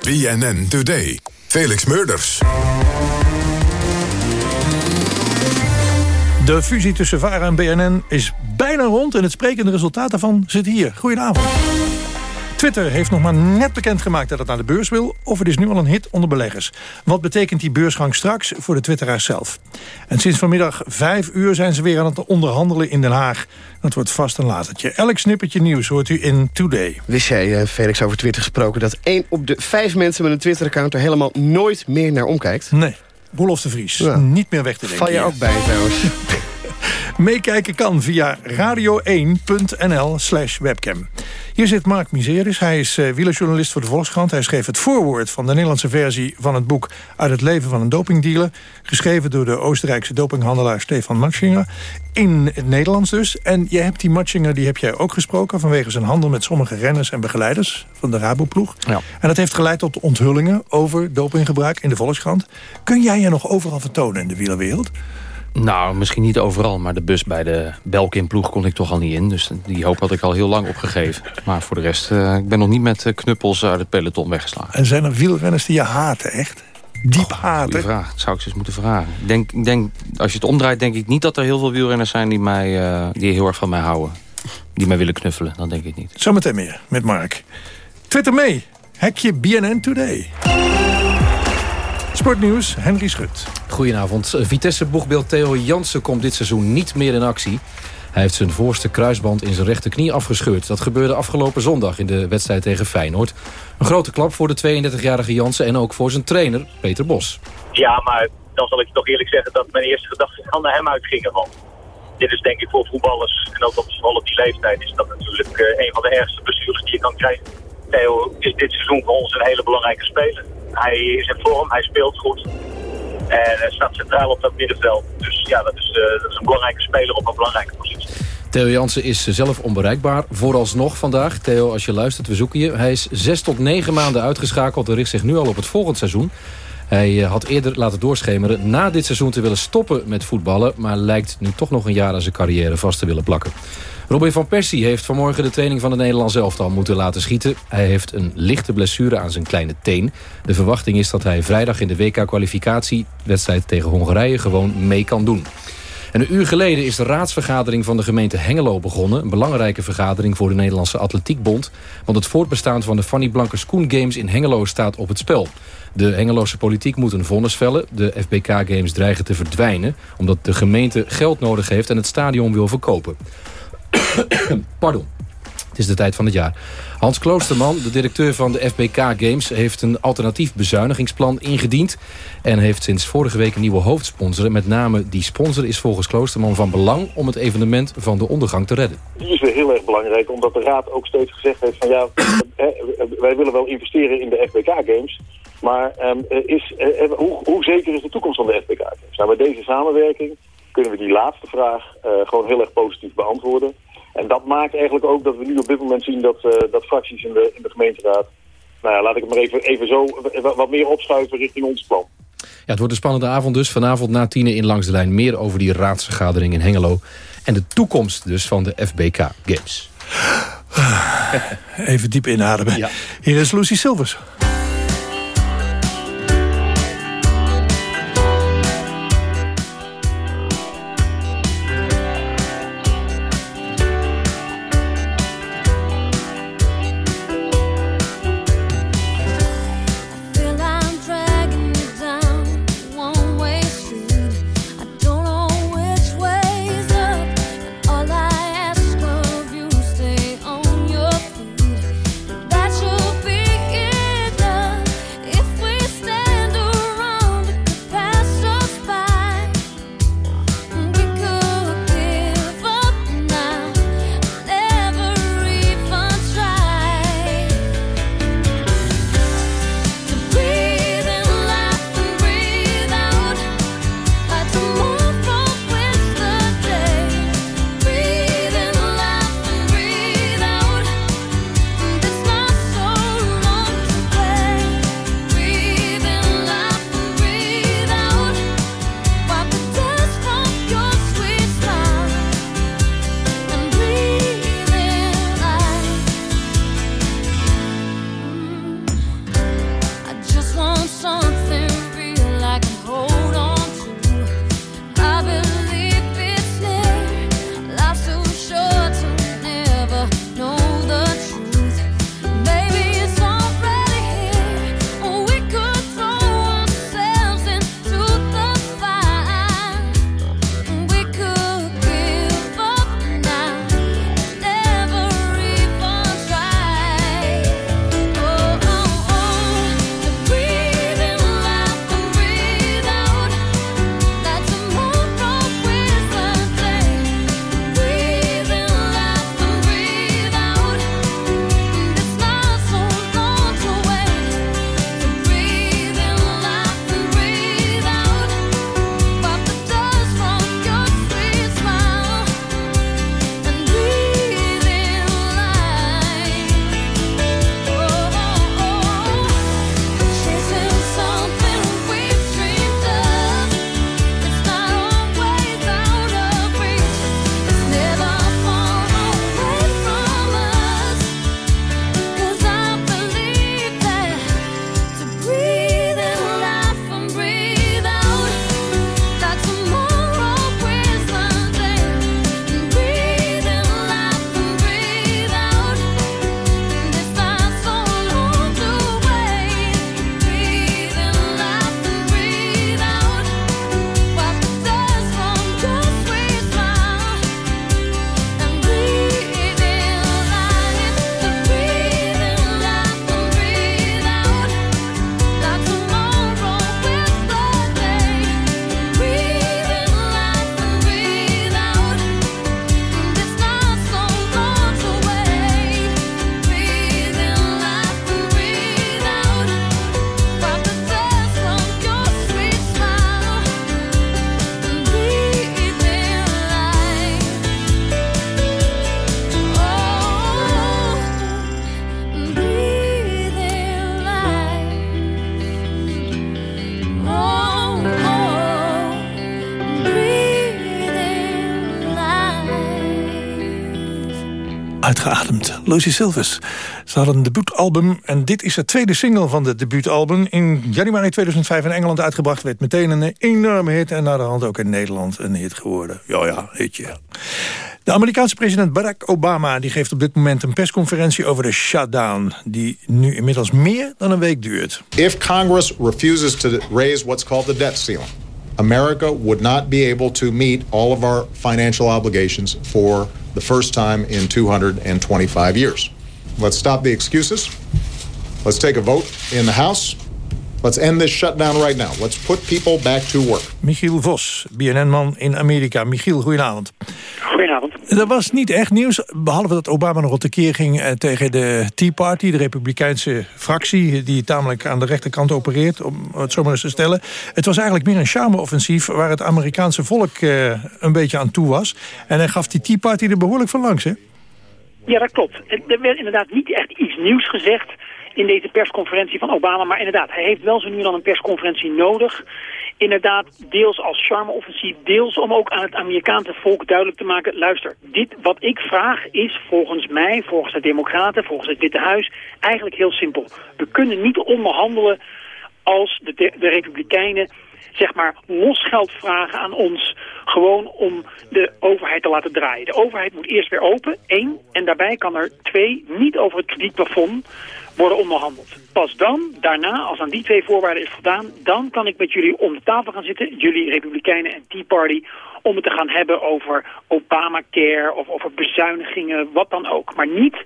BNN Today. Felix Murders. De fusie tussen VARA en BNN is bijna rond... en het sprekende resultaat daarvan zit hier. Goedenavond. Twitter heeft nog maar net bekendgemaakt dat het naar de beurs wil... of het is nu al een hit onder beleggers. Wat betekent die beursgang straks voor de twitteraars zelf? En sinds vanmiddag vijf uur zijn ze weer aan het onderhandelen in Den Haag. Dat wordt vast een latertje. Elk snippertje nieuws hoort u in Today. Wist jij, eh, Felix, over Twitter gesproken... dat één op de vijf mensen met een Twitter-account... er helemaal nooit meer naar omkijkt? Nee. Roelof de Vries. Ja. Niet meer weg te denken. Val je hier. ook bij, trouwens. Meekijken kan via radio1.nl slash webcam. Hier zit Mark Miseris. Hij is uh, wielerjournalist voor de Volkskrant. Hij schreef het voorwoord van de Nederlandse versie van het boek... Uit het leven van een dopingdealer. Geschreven door de Oostenrijkse dopinghandelaar Stefan Matschinger. In het Nederlands dus. En jij hebt die Matschinger die heb jij ook gesproken... vanwege zijn handel met sommige renners en begeleiders van de Raboploeg. Ja. En dat heeft geleid tot onthullingen over dopinggebruik in de Volkskrant. Kun jij je nog overal vertonen in de wielerwereld? Nou, misschien niet overal, maar de bus bij de Belkin-ploeg kon ik toch al niet in. Dus die hoop had ik al heel lang opgegeven. Maar voor de rest, uh, ik ben nog niet met knuppels uit het peloton weggeslagen. En zijn er wielrenners die je haten, echt? Diep oh, haten? vraag, dat zou ik ze eens moeten vragen. Ik denk, denk, als je het omdraait, denk ik niet dat er heel veel wielrenners zijn... die, mij, uh, die heel erg van mij houden. Die mij willen knuffelen, dan denk ik niet. Zometeen meer met Mark. Twitter mee, hekje BNN Today. Sportnieuws, Henry Schut. Goedenavond. Vitesse-boegbeeld Theo Jansen komt dit seizoen niet meer in actie. Hij heeft zijn voorste kruisband in zijn rechterknie afgescheurd. Dat gebeurde afgelopen zondag in de wedstrijd tegen Feyenoord. Een grote klap voor de 32-jarige Jansen en ook voor zijn trainer Peter Bos. Ja, maar dan zal ik toch eerlijk zeggen dat mijn eerste gedachten van naar hem uitgingen. Want dit is denk ik voor voetballers en ook op die leeftijd is dat natuurlijk eh, een van de ergste blessures die je kan krijgen. Theo is dit seizoen voor ons een hele belangrijke speler. Hij is in vorm, hij speelt goed. En hij staat centraal op dat middenveld. Dus ja, dat is, uh, dat is een belangrijke speler op een belangrijke positie. Theo Jansen is zelf onbereikbaar. Vooralsnog vandaag. Theo, als je luistert, we zoeken je. Hij is zes tot negen maanden uitgeschakeld en richt zich nu al op het volgend seizoen. Hij eh, had eerder laten doorschemeren na dit seizoen te willen stoppen met voetballen... maar lijkt nu toch nog een jaar aan zijn carrière vast te willen plakken. Robin van Persie heeft vanmorgen de training van het Nederlands elftal moeten laten schieten. Hij heeft een lichte blessure aan zijn kleine teen. De verwachting is dat hij vrijdag in de WK-kwalificatie... wedstrijd tegen Hongarije gewoon mee kan doen. En een uur geleden is de raadsvergadering van de gemeente Hengelo begonnen. Een belangrijke vergadering voor de Nederlandse Atletiekbond. Want het voortbestaan van de Fanny Blanke Schoen Games in Hengelo staat op het spel. De Hengeloze politiek moet een vonnis vellen. De FBK Games dreigen te verdwijnen... omdat de gemeente geld nodig heeft en het stadion wil verkopen. Pardon. Het is de tijd van het jaar. Hans Kloosterman, de directeur van de FBK Games... heeft een alternatief bezuinigingsplan ingediend... en heeft sinds vorige week een nieuwe hoofdsponsor. Met name die sponsor is volgens Kloosterman van belang... om het evenement van de ondergang te redden. Die is weer heel erg belangrijk, omdat de Raad ook steeds gezegd heeft... van ja, wij willen wel investeren in de FBK Games... maar ehm, is, eh, eh, hoe, hoe zeker is de toekomst van de FBK Games? Nou, met deze samenwerking kunnen we die laatste vraag uh, gewoon heel erg positief beantwoorden. En dat maakt eigenlijk ook dat we nu op dit moment zien dat, uh, dat fracties in de, in de gemeenteraad... Nou ja, laat ik het maar even, even zo wat meer opschuiven richting ons plan. Ja, het wordt een spannende avond dus. Vanavond na tienen in Langs de Lijn meer over die raadsvergadering in Hengelo. En de toekomst dus van de FBK Games. Even diep inademen. Ja. Hier is Lucy Silvers. Lucy Silvers. Ze hadden een debuutalbum en dit is het tweede single van het debuutalbum. In januari 2005 in Engeland uitgebracht. Werd meteen een enorme hit en naar de hand ook in Nederland een hit geworden. Ja, ja, hitje. De Amerikaanse president Barack Obama die geeft op dit moment een persconferentie over de shutdown... die nu inmiddels meer dan een week duurt. If Congress refuses to raise what's called the debt ceiling... America would not be able to meet all of our financial obligations for the first time in 225 years. Let's stop the excuses. Let's take a vote in the House. Let's end this shutdown right now. Let's put people back to work. Michiel Vos, BNN-man in Amerika. Michiel, goedenavond. Goedenavond. Er was niet echt nieuws, behalve dat Obama nog op keer ging eh, tegen de Tea Party, de republikeinse fractie, die tamelijk aan de rechterkant opereert, om het zo maar eens te stellen. Het was eigenlijk meer een charme-offensief waar het Amerikaanse volk uh, een beetje aan toe was. En hij gaf die Tea Party er behoorlijk van langs, hè? Ja, dat klopt. Er werd inderdaad niet echt iets nieuws gezegd in deze persconferentie van Obama. Maar inderdaad, hij heeft wel zo nu dan een persconferentie nodig. Inderdaad, deels als charme-offensief, deels om ook aan het Amerikaanse volk duidelijk te maken... luister, dit wat ik vraag is volgens mij, volgens de Democraten, volgens het Witte Huis... eigenlijk heel simpel. We kunnen niet onderhandelen als de, de Republikeinen zeg maar losgeld vragen aan ons... gewoon om de overheid te laten draaien. De overheid moet eerst weer open, één. En daarbij kan er twee, niet over het kredietplafond worden onderhandeld. Pas dan, daarna, als aan die twee voorwaarden is voldaan... dan kan ik met jullie om de tafel gaan zitten, jullie Republikeinen en Tea Party... om het te gaan hebben over Obamacare of over bezuinigingen, wat dan ook. Maar niet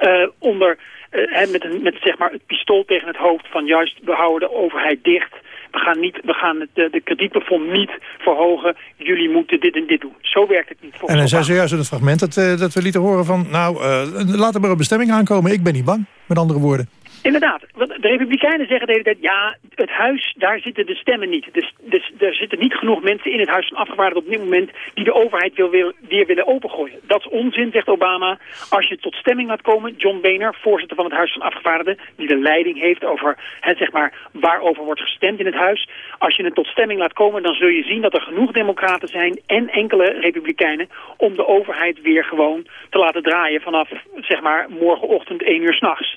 uh, onder, uh, met, een, met zeg maar het pistool tegen het hoofd van juist we houden de overheid dicht... We gaan, niet, we gaan het, de, de kredietplafond niet verhogen. Jullie moeten dit en dit doen. Zo werkt het niet. En hij zei zojuist in het fragment dat, uh, dat we lieten horen van... nou, uh, laat er maar een bestemming aankomen. Ik ben niet bang, met andere woorden. Inderdaad. De Republikeinen zeggen de hele tijd... ja, het huis, daar zitten de stemmen niet. Dus, dus er zitten niet genoeg mensen in het huis van afgevaardigden op dit moment... die de overheid wil, weer, weer willen opengooien. Dat is onzin, zegt Obama. Als je tot stemming laat komen... John Boehner, voorzitter van het huis van afgevaardigden... die de leiding heeft over het, zeg maar, waarover wordt gestemd in het huis... als je het tot stemming laat komen... dan zul je zien dat er genoeg democraten zijn... en enkele republikeinen... om de overheid weer gewoon te laten draaien... vanaf zeg maar, morgenochtend 1 uur s'nachts.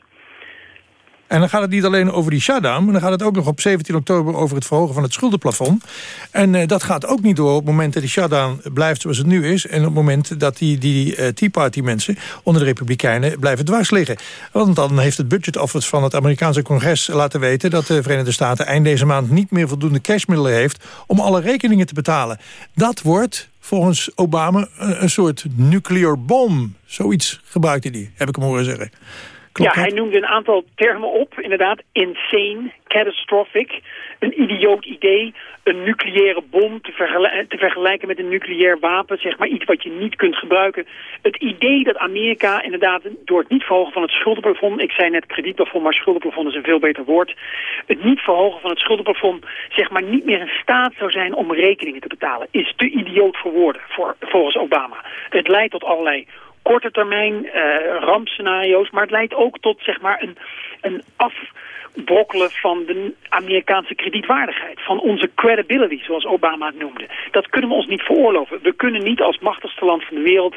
En dan gaat het niet alleen over die shutdown... maar dan gaat het ook nog op 17 oktober over het verhogen van het schuldenplafond. En uh, dat gaat ook niet door op het moment dat die shutdown blijft zoals het nu is... en op het moment dat die, die uh, Tea Party mensen onder de Republikeinen blijven dwars liggen. Want dan heeft het Budget Office van het Amerikaanse congres laten weten... dat de Verenigde Staten eind deze maand niet meer voldoende cashmiddelen heeft... om alle rekeningen te betalen. Dat wordt volgens Obama een, een soort nuclear bomb. Zoiets gebruikte hij, heb ik hem horen zeggen. Ja, hij noemde een aantal termen op, inderdaad. Insane, catastrophic, een idioot idee, een nucleaire bom te, vergelijken, te vergelijken met een nucleair wapen, zeg maar iets wat je niet kunt gebruiken. Het idee dat Amerika inderdaad door het niet verhogen van het schuldenplafond, ik zei net kredietplafond, maar schuldenplafond is een veel beter woord, het niet verhogen van het schuldenplafond, zeg maar niet meer in staat zou zijn om rekeningen te betalen, is te idioot voor woorden, voor, volgens Obama. Het leidt tot allerlei korte termijn uh, rampscenario's, maar het leidt ook tot zeg maar een, een afbrokkelen van de Amerikaanse kredietwaardigheid, van onze credibility, zoals Obama het noemde. Dat kunnen we ons niet veroorloven. We kunnen niet als machtigste land van de wereld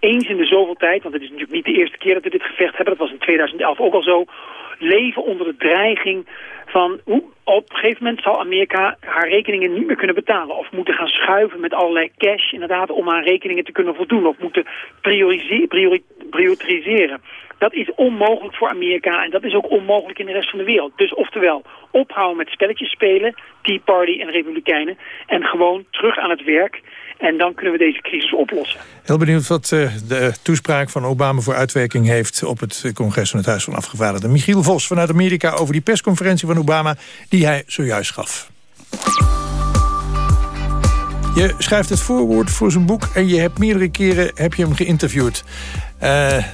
eens in de zoveel tijd, want het is natuurlijk niet de eerste keer dat we dit gevecht hebben, dat was in 2011 ook al zo, leven onder de dreiging van hoe op een gegeven moment zal Amerika haar rekeningen niet meer kunnen betalen. Of moeten gaan schuiven met allerlei cash inderdaad om aan rekeningen te kunnen voldoen. Of moeten prioriseren. Dat is onmogelijk voor Amerika en dat is ook onmogelijk in de rest van de wereld. Dus oftewel ophouden met spelletjes spelen, Tea Party en Republikeinen. En gewoon terug aan het werk. En dan kunnen we deze crisis oplossen. Heel benieuwd wat uh, de toespraak van Obama voor uitwerking heeft... op het congres van het Huis van Afgevaardigden. Michiel Vos vanuit Amerika over die persconferentie van Obama... die hij zojuist gaf. Je schrijft het voorwoord voor zijn boek... en je hebt meerdere keren heb je hem geïnterviewd. Uh,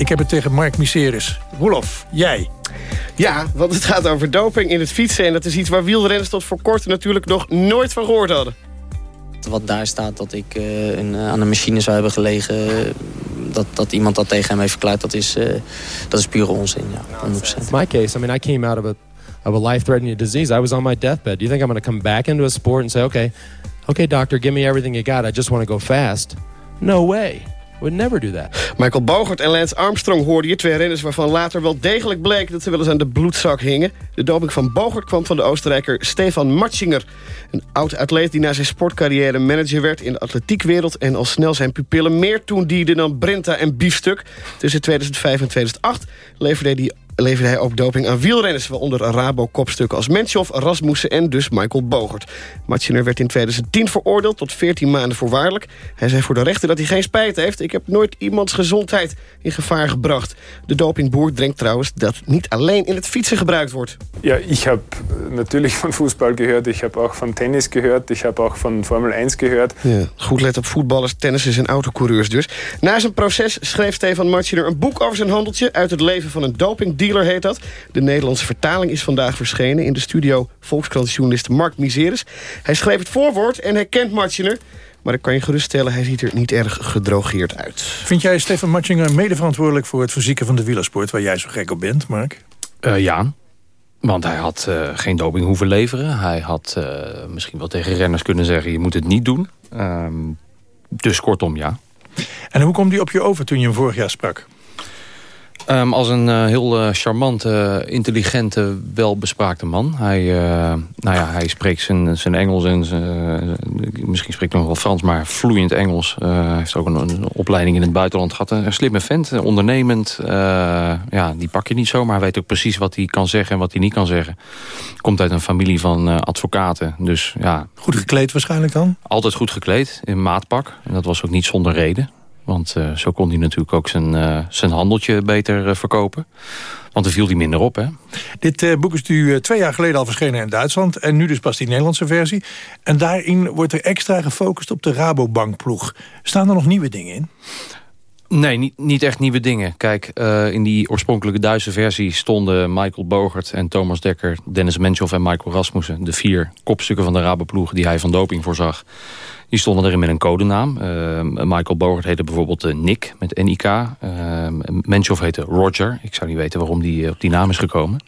ik heb het tegen Mark Miseris. Roelof, jij... Ja, want het gaat over doping in het fietsen. En dat is iets waar wielrenners tot voor kort natuurlijk nog nooit van gehoord hadden wat daar staat dat ik uh, een, uh, aan de machine zou hebben gelegen... dat, dat iemand dat tegen hem heeft verklaard, dat is, uh, dat is pure onzin, ja, 100%. My case, I mean, I came out of a, of a life-threatening disease. I was on my deathbed. Do you think I'm going to come back into a sport and say, okay, okay, doctor, give me everything you got. I just want to go fast? No way. Would never do that. Michael Bogert en Lance Armstrong hoorden je. Twee renners waarvan later wel degelijk bleek dat ze wel eens aan de bloedzak hingen. De doping van Bogert kwam van de Oostenrijker Stefan Matschinger. Een oud-atleet die na zijn sportcarrière manager werd in de atletiekwereld... en al snel zijn pupillen meer toendieden dan Brenta en Biefstuk. Tussen 2005 en 2008 leverde hij leverde hij ook doping aan wielrenners... waaronder Rabo-kopstukken als Menschov, Rasmussen en dus Michael Bogert. Matjener werd in 2010 veroordeeld tot 14 maanden voorwaardelijk. Hij zei voor de rechter dat hij geen spijt heeft. Ik heb nooit iemands gezondheid in gevaar gebracht. De dopingboer denkt trouwens dat niet alleen in het fietsen gebruikt wordt. Ja, ik heb natuurlijk van voetbal gehoord. Ik heb ook van tennis gehoord. Ik heb ook van Formel 1 gehoord. Ja, goed let op voetballers, tennissers en autocoureurs dus. Na zijn proces schreef Stefan Matjener een boek over zijn handeltje... uit het leven van een dopingdealer heet dat. De Nederlandse vertaling is vandaag verschenen... in de studio Volkskrantjournalist Mark Miseris. Hij schreef het voorwoord en hij kent Matjener... Maar ik kan je geruststellen, hij ziet er niet erg gedrogeerd uit. Vind jij Stefan Matjinger medeverantwoordelijk voor het verzieken van de wielersport... waar jij zo gek op bent, Mark? Uh, ja, want hij had uh, geen doping hoeven leveren. Hij had uh, misschien wel tegen renners kunnen zeggen... je moet het niet doen. Ehm, dus kortom, ja. En hoe komt hij op je over toen je hem vorig jaar sprak? Um, als een uh, heel uh, charmante, intelligente, welbespraakte man. Hij, uh, nou ja, hij spreekt zijn, zijn Engels en zijn, misschien spreekt hij nog wel Frans, maar vloeiend Engels. hij heeft ook een, een, opleiding in het buitenland gehad. Een slimme vent, ondernemend. ja, die pak je niet zomaar. Hij weet ook precies wat hij kan zeggen en wat hij niet kan zeggen. Komt uit een familie van advocaten. Dus, ja, goed gekleed waarschijnlijk dan? Altijd goed gekleed, in maatpak. En dat was ook niet zonder reden. Want uh, zo kon hij natuurlijk ook zijn, uh, zijn handeltje beter uh, verkopen. Want er viel hij minder op, hè? Dit boek is nu twee jaar geleden al verschenen in Duitsland... en nu dus pas die Nederlandse versie. En daarin wordt er extra gefocust op de Rabobank-ploeg. Staan er nog nieuwe dingen in? Nee, niet, niet echt nieuwe dingen. Kijk, in die oorspronkelijke Duitse versie stonden Michael Bogert en Thomas Dekker... Dennis Menchoff en Michael Rasmussen. De vier kopstukken van de Raboploeg die hij van doping voorzag. Die stonden erin met een codenaam. Uh, Michael Bogert heette bijvoorbeeld uh, Nick met N-I-K. Uh, Menchoff heette Roger. Ik zou niet weten waarom die op die naam is gekomen.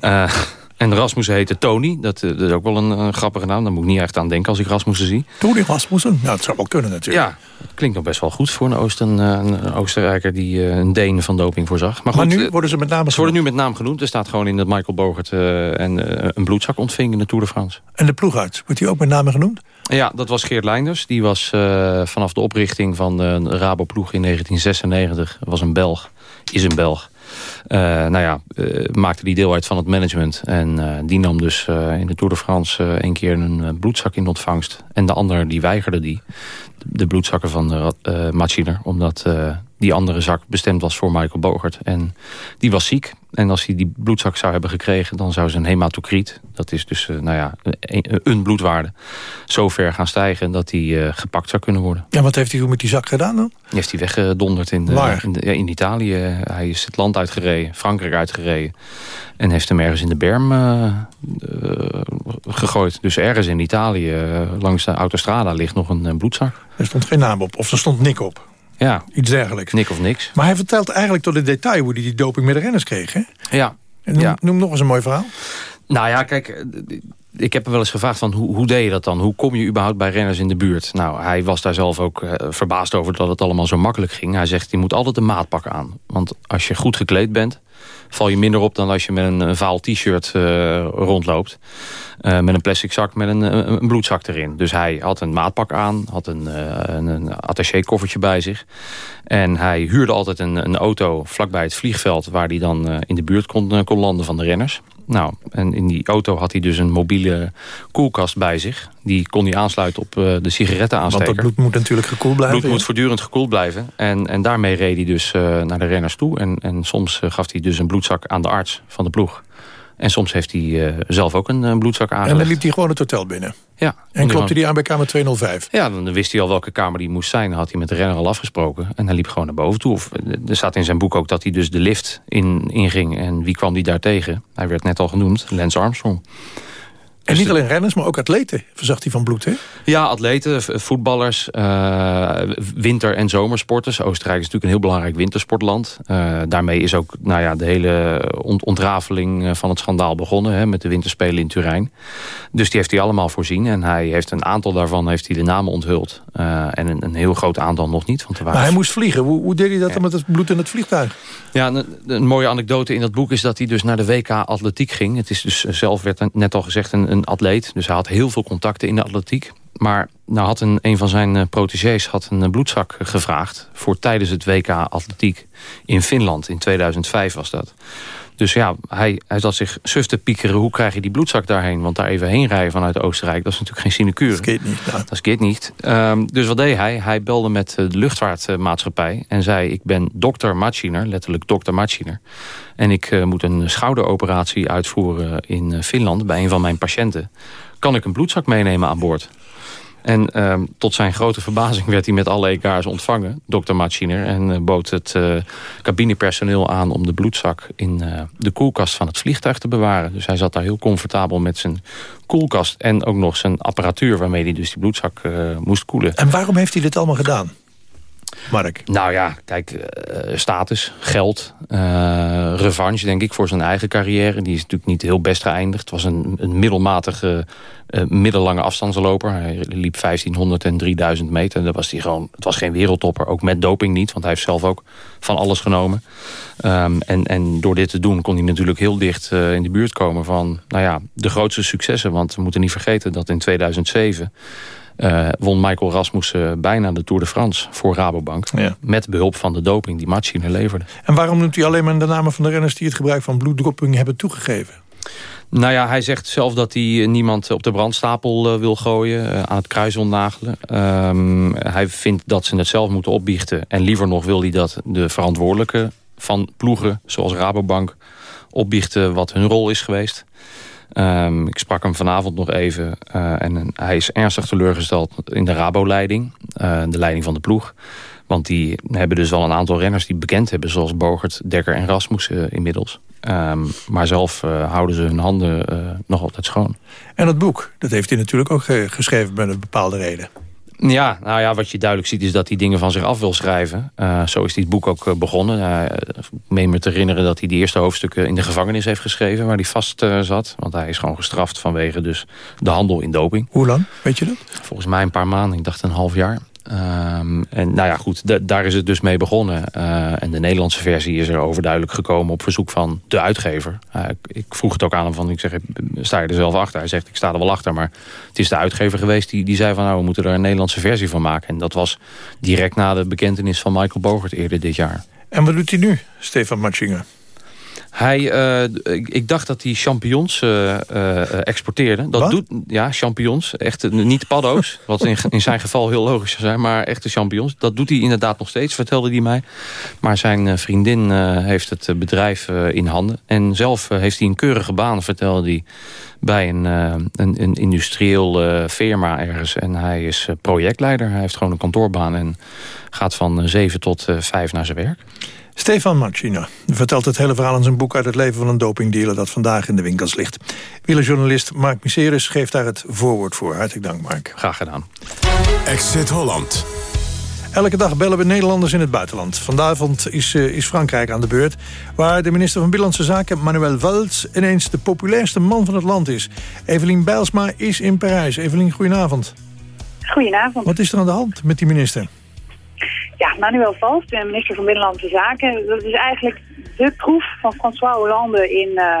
En Rasmussen heette Tony. Dat, dat, is ook wel een, een, grappige naam. Daar moet ik niet echt aan denken als ik Rasmussen zie. Tony Rasmussen? Nou, dat zou wel kunnen natuurlijk. Ja, dat klinkt nog best wel goed voor een, Oosten, een Oostenrijker... die een Deen van doping voorzag. Maar, goed, maar nu worden ze met name Ze worden nu met naam genoemd. Er staat gewoon in dat Michael Bogert uh, en, uh, een bloedzak ontving in de Tour de France. En de ploegarts, wordt hij ook met name genoemd? Ja, dat was Geert Leinders. Die was uh, vanaf de oprichting van de Rabo-ploeg in 1996... was een Belg, is een Belg. Uh, nou ja, uh, maakte die deel uit van het management. En uh, die nam dus in de Tour de France een keer een bloedzak in ontvangst. En de ander die weigerde die. De bloedzakken van de Machiner. Omdat die andere zak bestemd was voor Michael Bogert. En die was ziek. En als hij die bloedzak zou hebben gekregen... dan zou zijn hematocriet, dat is dus nou ja, een, een bloedwaarde... zo ver gaan stijgen dat hij uh, gepakt zou kunnen worden. Ja, wat heeft hij met die zak gedaan dan? Die heeft hij weggedonderd in, de, in, de, ja, in, Italië. Hij is het land uitgereden, Frankrijk uitgereden. En heeft hem ergens in de berm uh, uh, gegooid. Dus ergens in Italië, langs de autostrada, ligt nog een bloedzak. Er stond geen naam op, of er stond Nick op. Ja. Iets dergelijks. Nik of niks. Maar hij vertelt eigenlijk tot in detail hoe hij die doping met de renners kreeg, hè? Ja. Noem, ja. noem nog eens een mooi verhaal. Nou ja, kijk, ik heb hem wel eens gevraagd van hoe, hoe deed je dat dan? Hoe kom je überhaupt bij renners in de buurt? Nou, hij was daar zelf ook uh, verbaasd over dat het allemaal zo makkelijk ging. Hij zegt, je moet altijd een maatpak aan. Want als je goed gekleed bent, val je minder op dan als je met een, een vaal t-shirt uh, rondloopt. Uh, met een plastic zak met een, een, bloedzak erin. Dus hij had een maatpak aan, had een, een, een attaché koffertje bij zich. En hij huurde altijd een, auto vlakbij het vliegveld... waar hij dan in de buurt kon, kon landen van de renners. Nou, en in die auto had hij dus een mobiele koelkast bij zich. Die kon hij aansluiten op uh, de sigarettenaansteker. Want dat bloed moet natuurlijk gekoeld blijven. bloed moet voortdurend gekoeld blijven. En, en daarmee reed hij dus uh, naar de renners toe. En, en soms uh, gaf hij dus een bloedzak aan de arts van de ploeg. En soms heeft hij uh, zelf ook een, een bloedzak aangelegd. En dan liep hij gewoon het hotel binnen? Ja. En klopte hij aan bij kamer 205? Ja, dan wist hij al welke kamer die moest zijn. Dan had hij met de renner al afgesproken. En hij liep gewoon naar boven toe. Of, er staat in zijn boek ook dat hij dus de lift in, inging. En wie kwam die daar tegen? Hij werd net al genoemd, Lance Armstrong. En niet alleen renners, maar ook atleten, verzag hij van bloed, hè? Ja, atleten, voetballers, uh, winter- en zomersporters. Oostenrijk is natuurlijk een heel belangrijk wintersportland. Uh, daarmee is ook nou ja, de hele ont ontrafeling van het schandaal begonnen... Hè, met de winterspelen in Turijn. Dus die heeft hij allemaal voorzien. En hij heeft een aantal daarvan heeft hij de namen onthuld. Uh, en een, een, heel groot aantal nog niet. Want waren... Maar hij moest vliegen. Hoe, hoe deed hij dat ja. dan met het bloed in het vliegtuig? Ja, een, een, mooie anekdote in dat boek is dat hij dus naar de WK Atletiek ging. Het is dus zelf, werd net al gezegd, een, atleet. Dus hij had heel veel contacten in de atletiek. Maar nou had een, een van zijn uh, protégés had een bloedzak gevraagd... voor tijdens het WK Atletiek in Finland. In 2005 was dat. Dus ja, hij, hij zat zich suf te piekeren. Hoe krijg je die bloedzak daarheen? Want daar even heen rijden vanuit Oostenrijk... dat is natuurlijk geen sinecure. Dat keert niet. Ja. Dat keert niet. Um, dus wat deed hij? Hij belde met de luchtvaartmaatschappij... en zei, ik ben dokter Matschiner, letterlijk dokter Matschiner... en ik uh, moet een schouderoperatie uitvoeren in uh, Finland... bij een van mijn patiënten. Kan ik een bloedzak meenemen aan boord? En um, tot zijn grote verbazing werd hij met alle EK's ontvangen, dokter Matschiner. En uh, bood het uh, cabinepersoneel aan om de bloedzak in uh, de koelkast van het vliegtuig te bewaren. Dus hij zat daar heel comfortabel met zijn koelkast en ook nog zijn apparatuur waarmee hij dus die bloedzak moest koelen. En waarom heeft hij dit allemaal gedaan? Mark? Nou ja, kijk, uh, status, geld, uh, revanche denk ik voor zijn eigen carrière. Die is natuurlijk niet heel best geëindigd. Het was een, een middelmatige, uh, middellange afstandsloper. Hij liep 1500 en 3000 meter. Dat was hij gewoon, het was geen wereldtopper, ook met doping niet. Want hij heeft zelf ook van alles genomen. Um, en, en door dit te doen kon hij natuurlijk heel dicht in de buurt komen van nou ja, de grootste successen. Want we moeten niet vergeten dat in 2007... Uh, won Michael Rasmussen bijna de Tour de France voor Rabobank. Ja. Met behulp van de doping die Machine leverde. En waarom noemt hij alleen maar de namen van de renners... die het gebruik van bloeddropping hebben toegegeven? Nou ja, hij zegt zelf dat hij niemand op de brandstapel uh, wil gooien, aan het kruis onnagelen. Um, hij vindt dat ze het zelf moeten opbiechten. En liever nog wil hij dat de verantwoordelijke van ploegen, zoals Rabobank, opbiechten wat hun rol is geweest. Um, ik sprak hem vanavond nog even uh, en hij is ernstig teleurgesteld in de Rabo-leiding, uh, de leiding van de ploeg. Want die hebben dus wel een aantal renners die bekend hebben, zoals Bogert, Dekker en Rasmussen uh, inmiddels. Um, maar zelf houden ze hun handen nog altijd schoon. En het boek, dat heeft hij natuurlijk ook geschreven met een bepaalde reden. Ja, nou ja, wat je duidelijk ziet is dat hij dingen van zich af wil schrijven. Uh, zo is dit boek ook uh, begonnen. Uh, ik meen me te herinneren dat hij de eerste hoofdstukken in de gevangenis heeft geschreven... waar hij vast zat. Want hij is gewoon gestraft vanwege dus de handel in doping. Hoe lang, weet je dat? Volgens mij een paar maanden, ik dacht een half jaar. Um, en nou ja, goed, daar is het dus mee begonnen. Uh, en de Nederlandse versie is er overduidelijk gekomen op verzoek van de uitgever. Uh, ik, ik, vroeg het ook aan hem van, ik zeg, sta je er zelf achter? Hij zegt, ik sta er wel achter, maar het is de uitgever geweest die, die zei van, nou, we moeten er een Nederlandse versie van maken. En dat was direct na de bekentenis van Michael Bogert eerder dit jaar. En wat doet hij nu, Stefan Matschingen? Hij, uh, ik, ik, dacht dat hij champignons uh, uh, exporteerde. Dat Wat? doet ja, champignons. Echt niet paddo's. wat in, in zijn geval heel logisch zou zijn. Maar echte champignons. Dat doet hij inderdaad nog steeds, vertelde hij mij. Maar zijn vriendin heeft het bedrijf in handen. En zelf heeft hij een keurige baan, vertelde hij. Bij een, een, een industrieel firma ergens. En hij is projectleider. Hij heeft gewoon een kantoorbaan. En gaat van zeven tot vijf naar zijn werk. Stefan Marcina vertelt het hele verhaal in zijn boek... uit het leven van een dopingdealer dat vandaag in de winkels ligt. Wielerjournalist Mark Miseris geeft daar het voorwoord voor. Hartelijk dank, Mark. Graag gedaan. Exit Holland. Elke dag bellen we Nederlanders in het buitenland. Vanavond is, uh, is Frankrijk aan de beurt... waar de minister van Binnenlandse Zaken, Manuel Valls... ineens de populairste man van het land is. Evelien Bijlsma is in Parijs. Evelien, goedenavond. Goedenavond. Wat is er aan de hand met die minister? Ja, Manuel Valls, de minister van Binnenlandse Zaken. Dat is eigenlijk de proef van François Hollande in uh,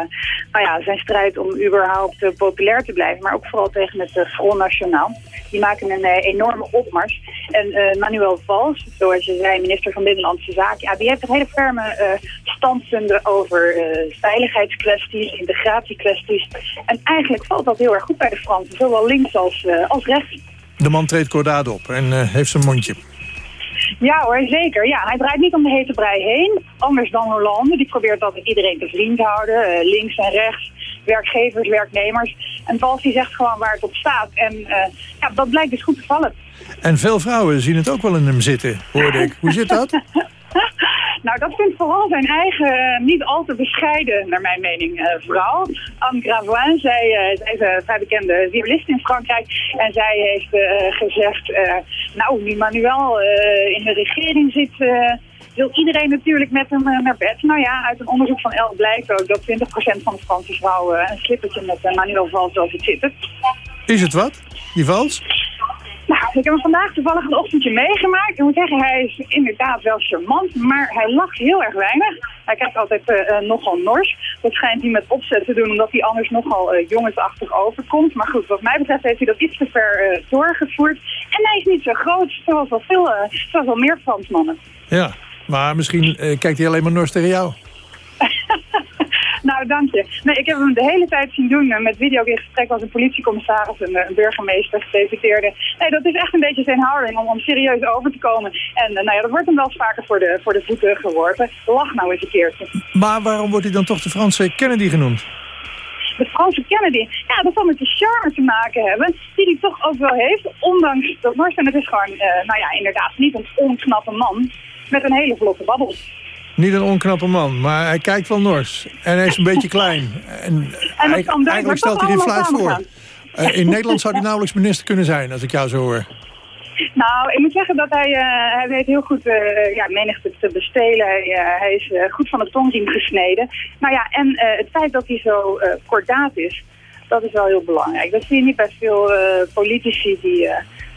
nou ja, zijn strijd om überhaupt uh, populair te blijven. Maar ook vooral tegen het uh, Front National. Die maken een enorme opmars. En Manuel Valls, zoals je zei, minister van Binnenlandse Zaken... Ja, die heeft een hele ferme standpunten over veiligheidskwesties, integratiekwesties. En eigenlijk valt dat heel erg goed bij de Fransen, zowel links als, als rechts. De man treedt kordaat op en heeft zijn mondje. Ja hoor, zeker. Ja, hij draait niet om de hete brei heen. Anders dan Hollande. Die probeert altijd iedereen te vriend houden. Uh, links en rechts. Werkgevers, werknemers. En Vals die zegt gewoon waar het op staat. En uh, ja, dat blijkt dus goed te vallen. En veel vrouwen zien het ook wel in hem zitten, hoorde ik. Hoe zit dat? Nou, dat vindt vooral zijn eigen, eh, niet al te bescheiden, naar mijn mening, eh, vrouw. Anne Gravoin, zij, eh, zij is een vrij bekende violist in Frankrijk. En zij heeft gezegd, nou, nu Manuel in de regering zit... wil iedereen natuurlijk met hem naar bed. Nou ja, uit een onderzoek van ELK blijkt ook dat 20% van de Franse vrouwen een slippertje met Manuel Valls wel ziet zitten. Is het wat, die vals? Nou, ik heb hem vandaag toevallig een ochtendje meegemaakt. Ik moet zeggen, hij is inderdaad wel charmant, maar hij lacht heel erg weinig. Hij kijkt altijd eh, eh, nogal nors. Dat schijnt hij met opzet te doen, omdat hij anders nogal eh, jongensachtig overkomt. Maar goed, wat mij betreft heeft hij dat iets te ver doorgevoerd. En hij is niet zo groot, zoals wel, veel, zoals wel meer Fransmannen. Ja, maar misschien kijkt hij alleen maar nors tegen jou. Nou, dank je. Nee, ik heb hem de hele tijd zien doen eh, met video in gesprek als een politiecommissaris, een, eh, een burgemeester, gedeputeerde. Nee, dat is echt een beetje zijn houding om, om serieus over te komen. En eh, nou ja, dat wordt hem wel eens vaker voor de, voor de voeten geworpen. Lach nou eens een keertje. Maar waarom wordt hij dan toch de Franse Kennedy genoemd? De Franse Kennedy, ja, dat zal met de charme te maken hebben, die hij toch ook wel heeft, ondanks dat Mars. En het is gewoon, nou ja, inderdaad, niet een onknappe man met een hele vlotte babbel. Niet een onknappe man, maar hij kijkt wel nors. En hij is een beetje klein. En, eigenlijk stelt hij geen fluit voor. Eh, in Nederland zou hij nauwelijks minister kunnen zijn, als ik jou zo hoor. Nou, ik moet zeggen dat hij, eh, hij weet heel goed eh ja, menigte te bestelen. Hij, hij is goed van de tongriem gesneden. Nou ja, en het feit dat hij zo kordaat is, dat is wel heel belangrijk. Dat zie je niet bij veel politici die,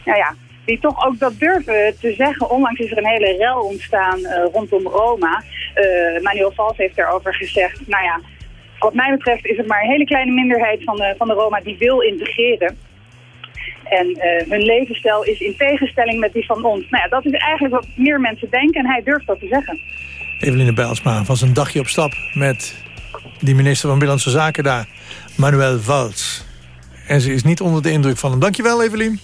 nou ja, die toch ook dat durven te zeggen. Onlangs is er een hele rel ontstaan eh, rondom Roma. Eh Manuel Valls heeft daarover gezegd, nou ja, wat mij betreft is het maar een hele kleine minderheid van de, van de Roma die wil integreren. En eh, hun levensstijl is in tegenstelling met die van ons. Nou ja, dat is eigenlijk wat meer mensen denken en hij durft dat te zeggen. Eveline Bijlsma was een dagje op stap met die minister van Binnenlandse Zaken daar, Manuel Valls. En ze is niet onder de indruk van hem. Dankjewel, Evelien.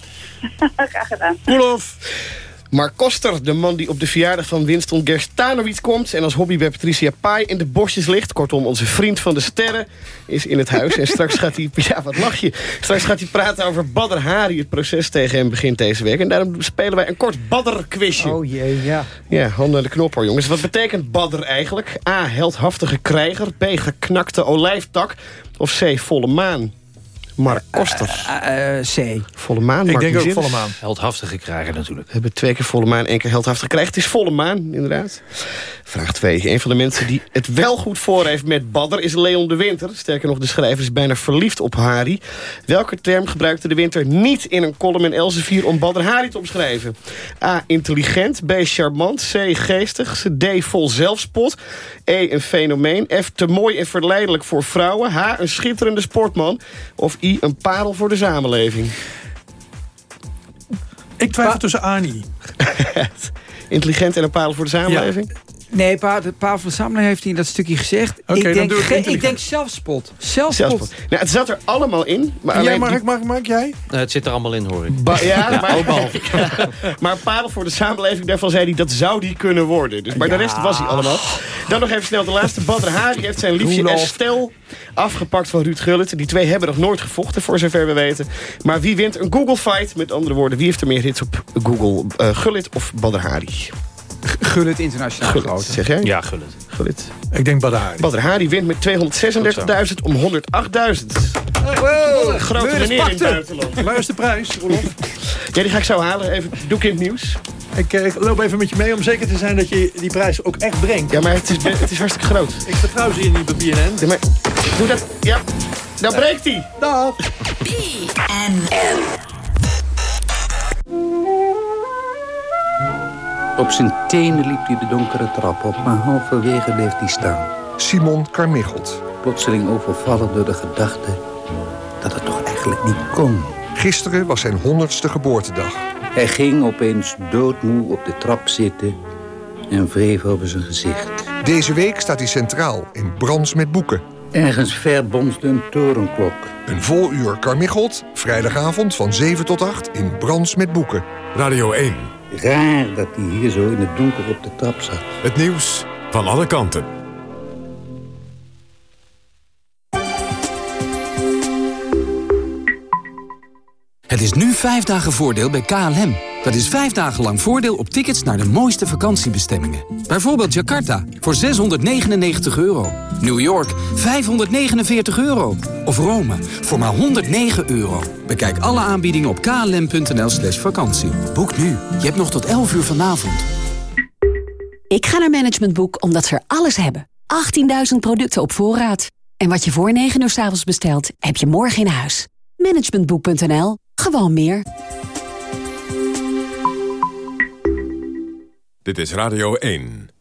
Graag gedaan. Roelof. Mark Koster, de man die op de verjaardag van Winston Gerstanovic komt... en als hobby bij Patricia Pai in de bosjes ligt. Kortom, onze vriend van de sterren is in het huis. En straks gaat hij... Ja, wat lach je? Straks gaat hij praten over Badr Hari. Het proces tegen hem begint deze week. En daarom spelen wij een kort Badr-quizje. Oh jee, ja. Ja, handen aan de knop hoor, jongens. Wat betekent Badr eigenlijk? A, heldhaftige krijger. B, geknakte olijftak. Of C, volle maan? Mark Koster. Eh, C. Volle maan, Ik Mark denk ook volle maan. Heldhaftige krijger natuurlijk. We hebben twee keer volle maan, één keer heldhaftig gekregen. Het is volle maan, inderdaad. Vraag 2. Een van de mensen die het wel goed voor heeft met Badder is Leon de Winter. Sterker nog, de schrijver is bijna verliefd op Hari. Welke term gebruikte de Winter niet in een column in Elsevier... om Badr Hari te omschrijven? A. Intelligent. B. Charmant. C. Geestig. D. Vol zelfspot. E. Een fenomeen. F. Te mooi en verleidelijk voor vrouwen. H. Een schitterende sportman. Of I. Een parel voor de samenleving. Ik twijfel tussen A en I. Intelligent en een parel voor de samenleving? Nee, Pa, de Paal van de Samenleving heeft hij in dat stukje gezegd. Oké, ik, dan denk doe ik ik denk zelfspot. Zelfspot. Zelfspot. Nou, het zat er allemaal in. Maar En jij, Mark, Mark, Mark, jij? Eh, het zit er allemaal in, hoor ik. Ba- ja, maar, ook behalve. maar parel voor de samenleving, daarvan zei hij dat zou die kunnen worden. Dus, maar de rest was hij allemaal. Dan nog even snel de laatste. Badr Hari heeft zijn liefje Roelof. Estelle afgepakt van Ruud Gullit. Die twee hebben nog nooit gevochten, voor zover we weten. Maar wie wint een Google fight? Met andere woorden, wie heeft er meer hits op Google? Eh, Gullit of Badr Hari? Gullit internationaal Gullit, grote. zeg jij? Ja, Gullit. Gullit. Ik denk Badahari. Badr Hari wint met 236.000 om 108.000. Wow, Een grote meneer in het buitenland. Waar is de prijs, Roelof? Ja, die ga ik zo halen. Even doe ik in het nieuws. Ik, eh, ik loop even met je mee om zeker te zijn dat je die prijs ook echt brengt. Ja, maar het is, het is hartstikke groot. Ik vertrouw ze je niet bij BNN. Ja, maar, doe dat. Ja, dan breekt hij. Dag. Op zijn tenen liep hij de donkere trap op, maar halverwege bleef hij staan. Simon Carmichelt. Plotseling overvallen door de gedachte dat het toch eigenlijk niet kon. Gisteren was zijn honderdste geboortedag. Hij ging opeens doodmoe op de trap zitten en wreef over zijn gezicht. Deze week staat hij centraal in Brands met Boeken. Ergens ver bonsde een torenklok. Een vol uur Carmichelt, vrijdagavond van 7 tot 8 in Brands met Boeken. Radio 1. Raar dat hij hier zo in het donker op de trap zat. Het nieuws van alle kanten. Het is nu vijf dagen voordeel bij KLM. Dat is vijf dagen lang voordeel op tickets naar de mooiste vakantiebestemmingen. Bijvoorbeeld Jakarta voor 699 euro. New York 549 euro. Of Rome voor maar 109 euro. Bekijk alle aanbiedingen op klm.nl slash vakantie. Boek nu. Je hebt nog tot 11 uur vanavond. Ik ga naar Management Boek omdat ze er alles hebben. 18.000 producten op voorraad. En wat je voor 9 uur s avonds bestelt, heb je morgen in huis. Managementboek.nl. Gewoon meer. Dit is Radio 1.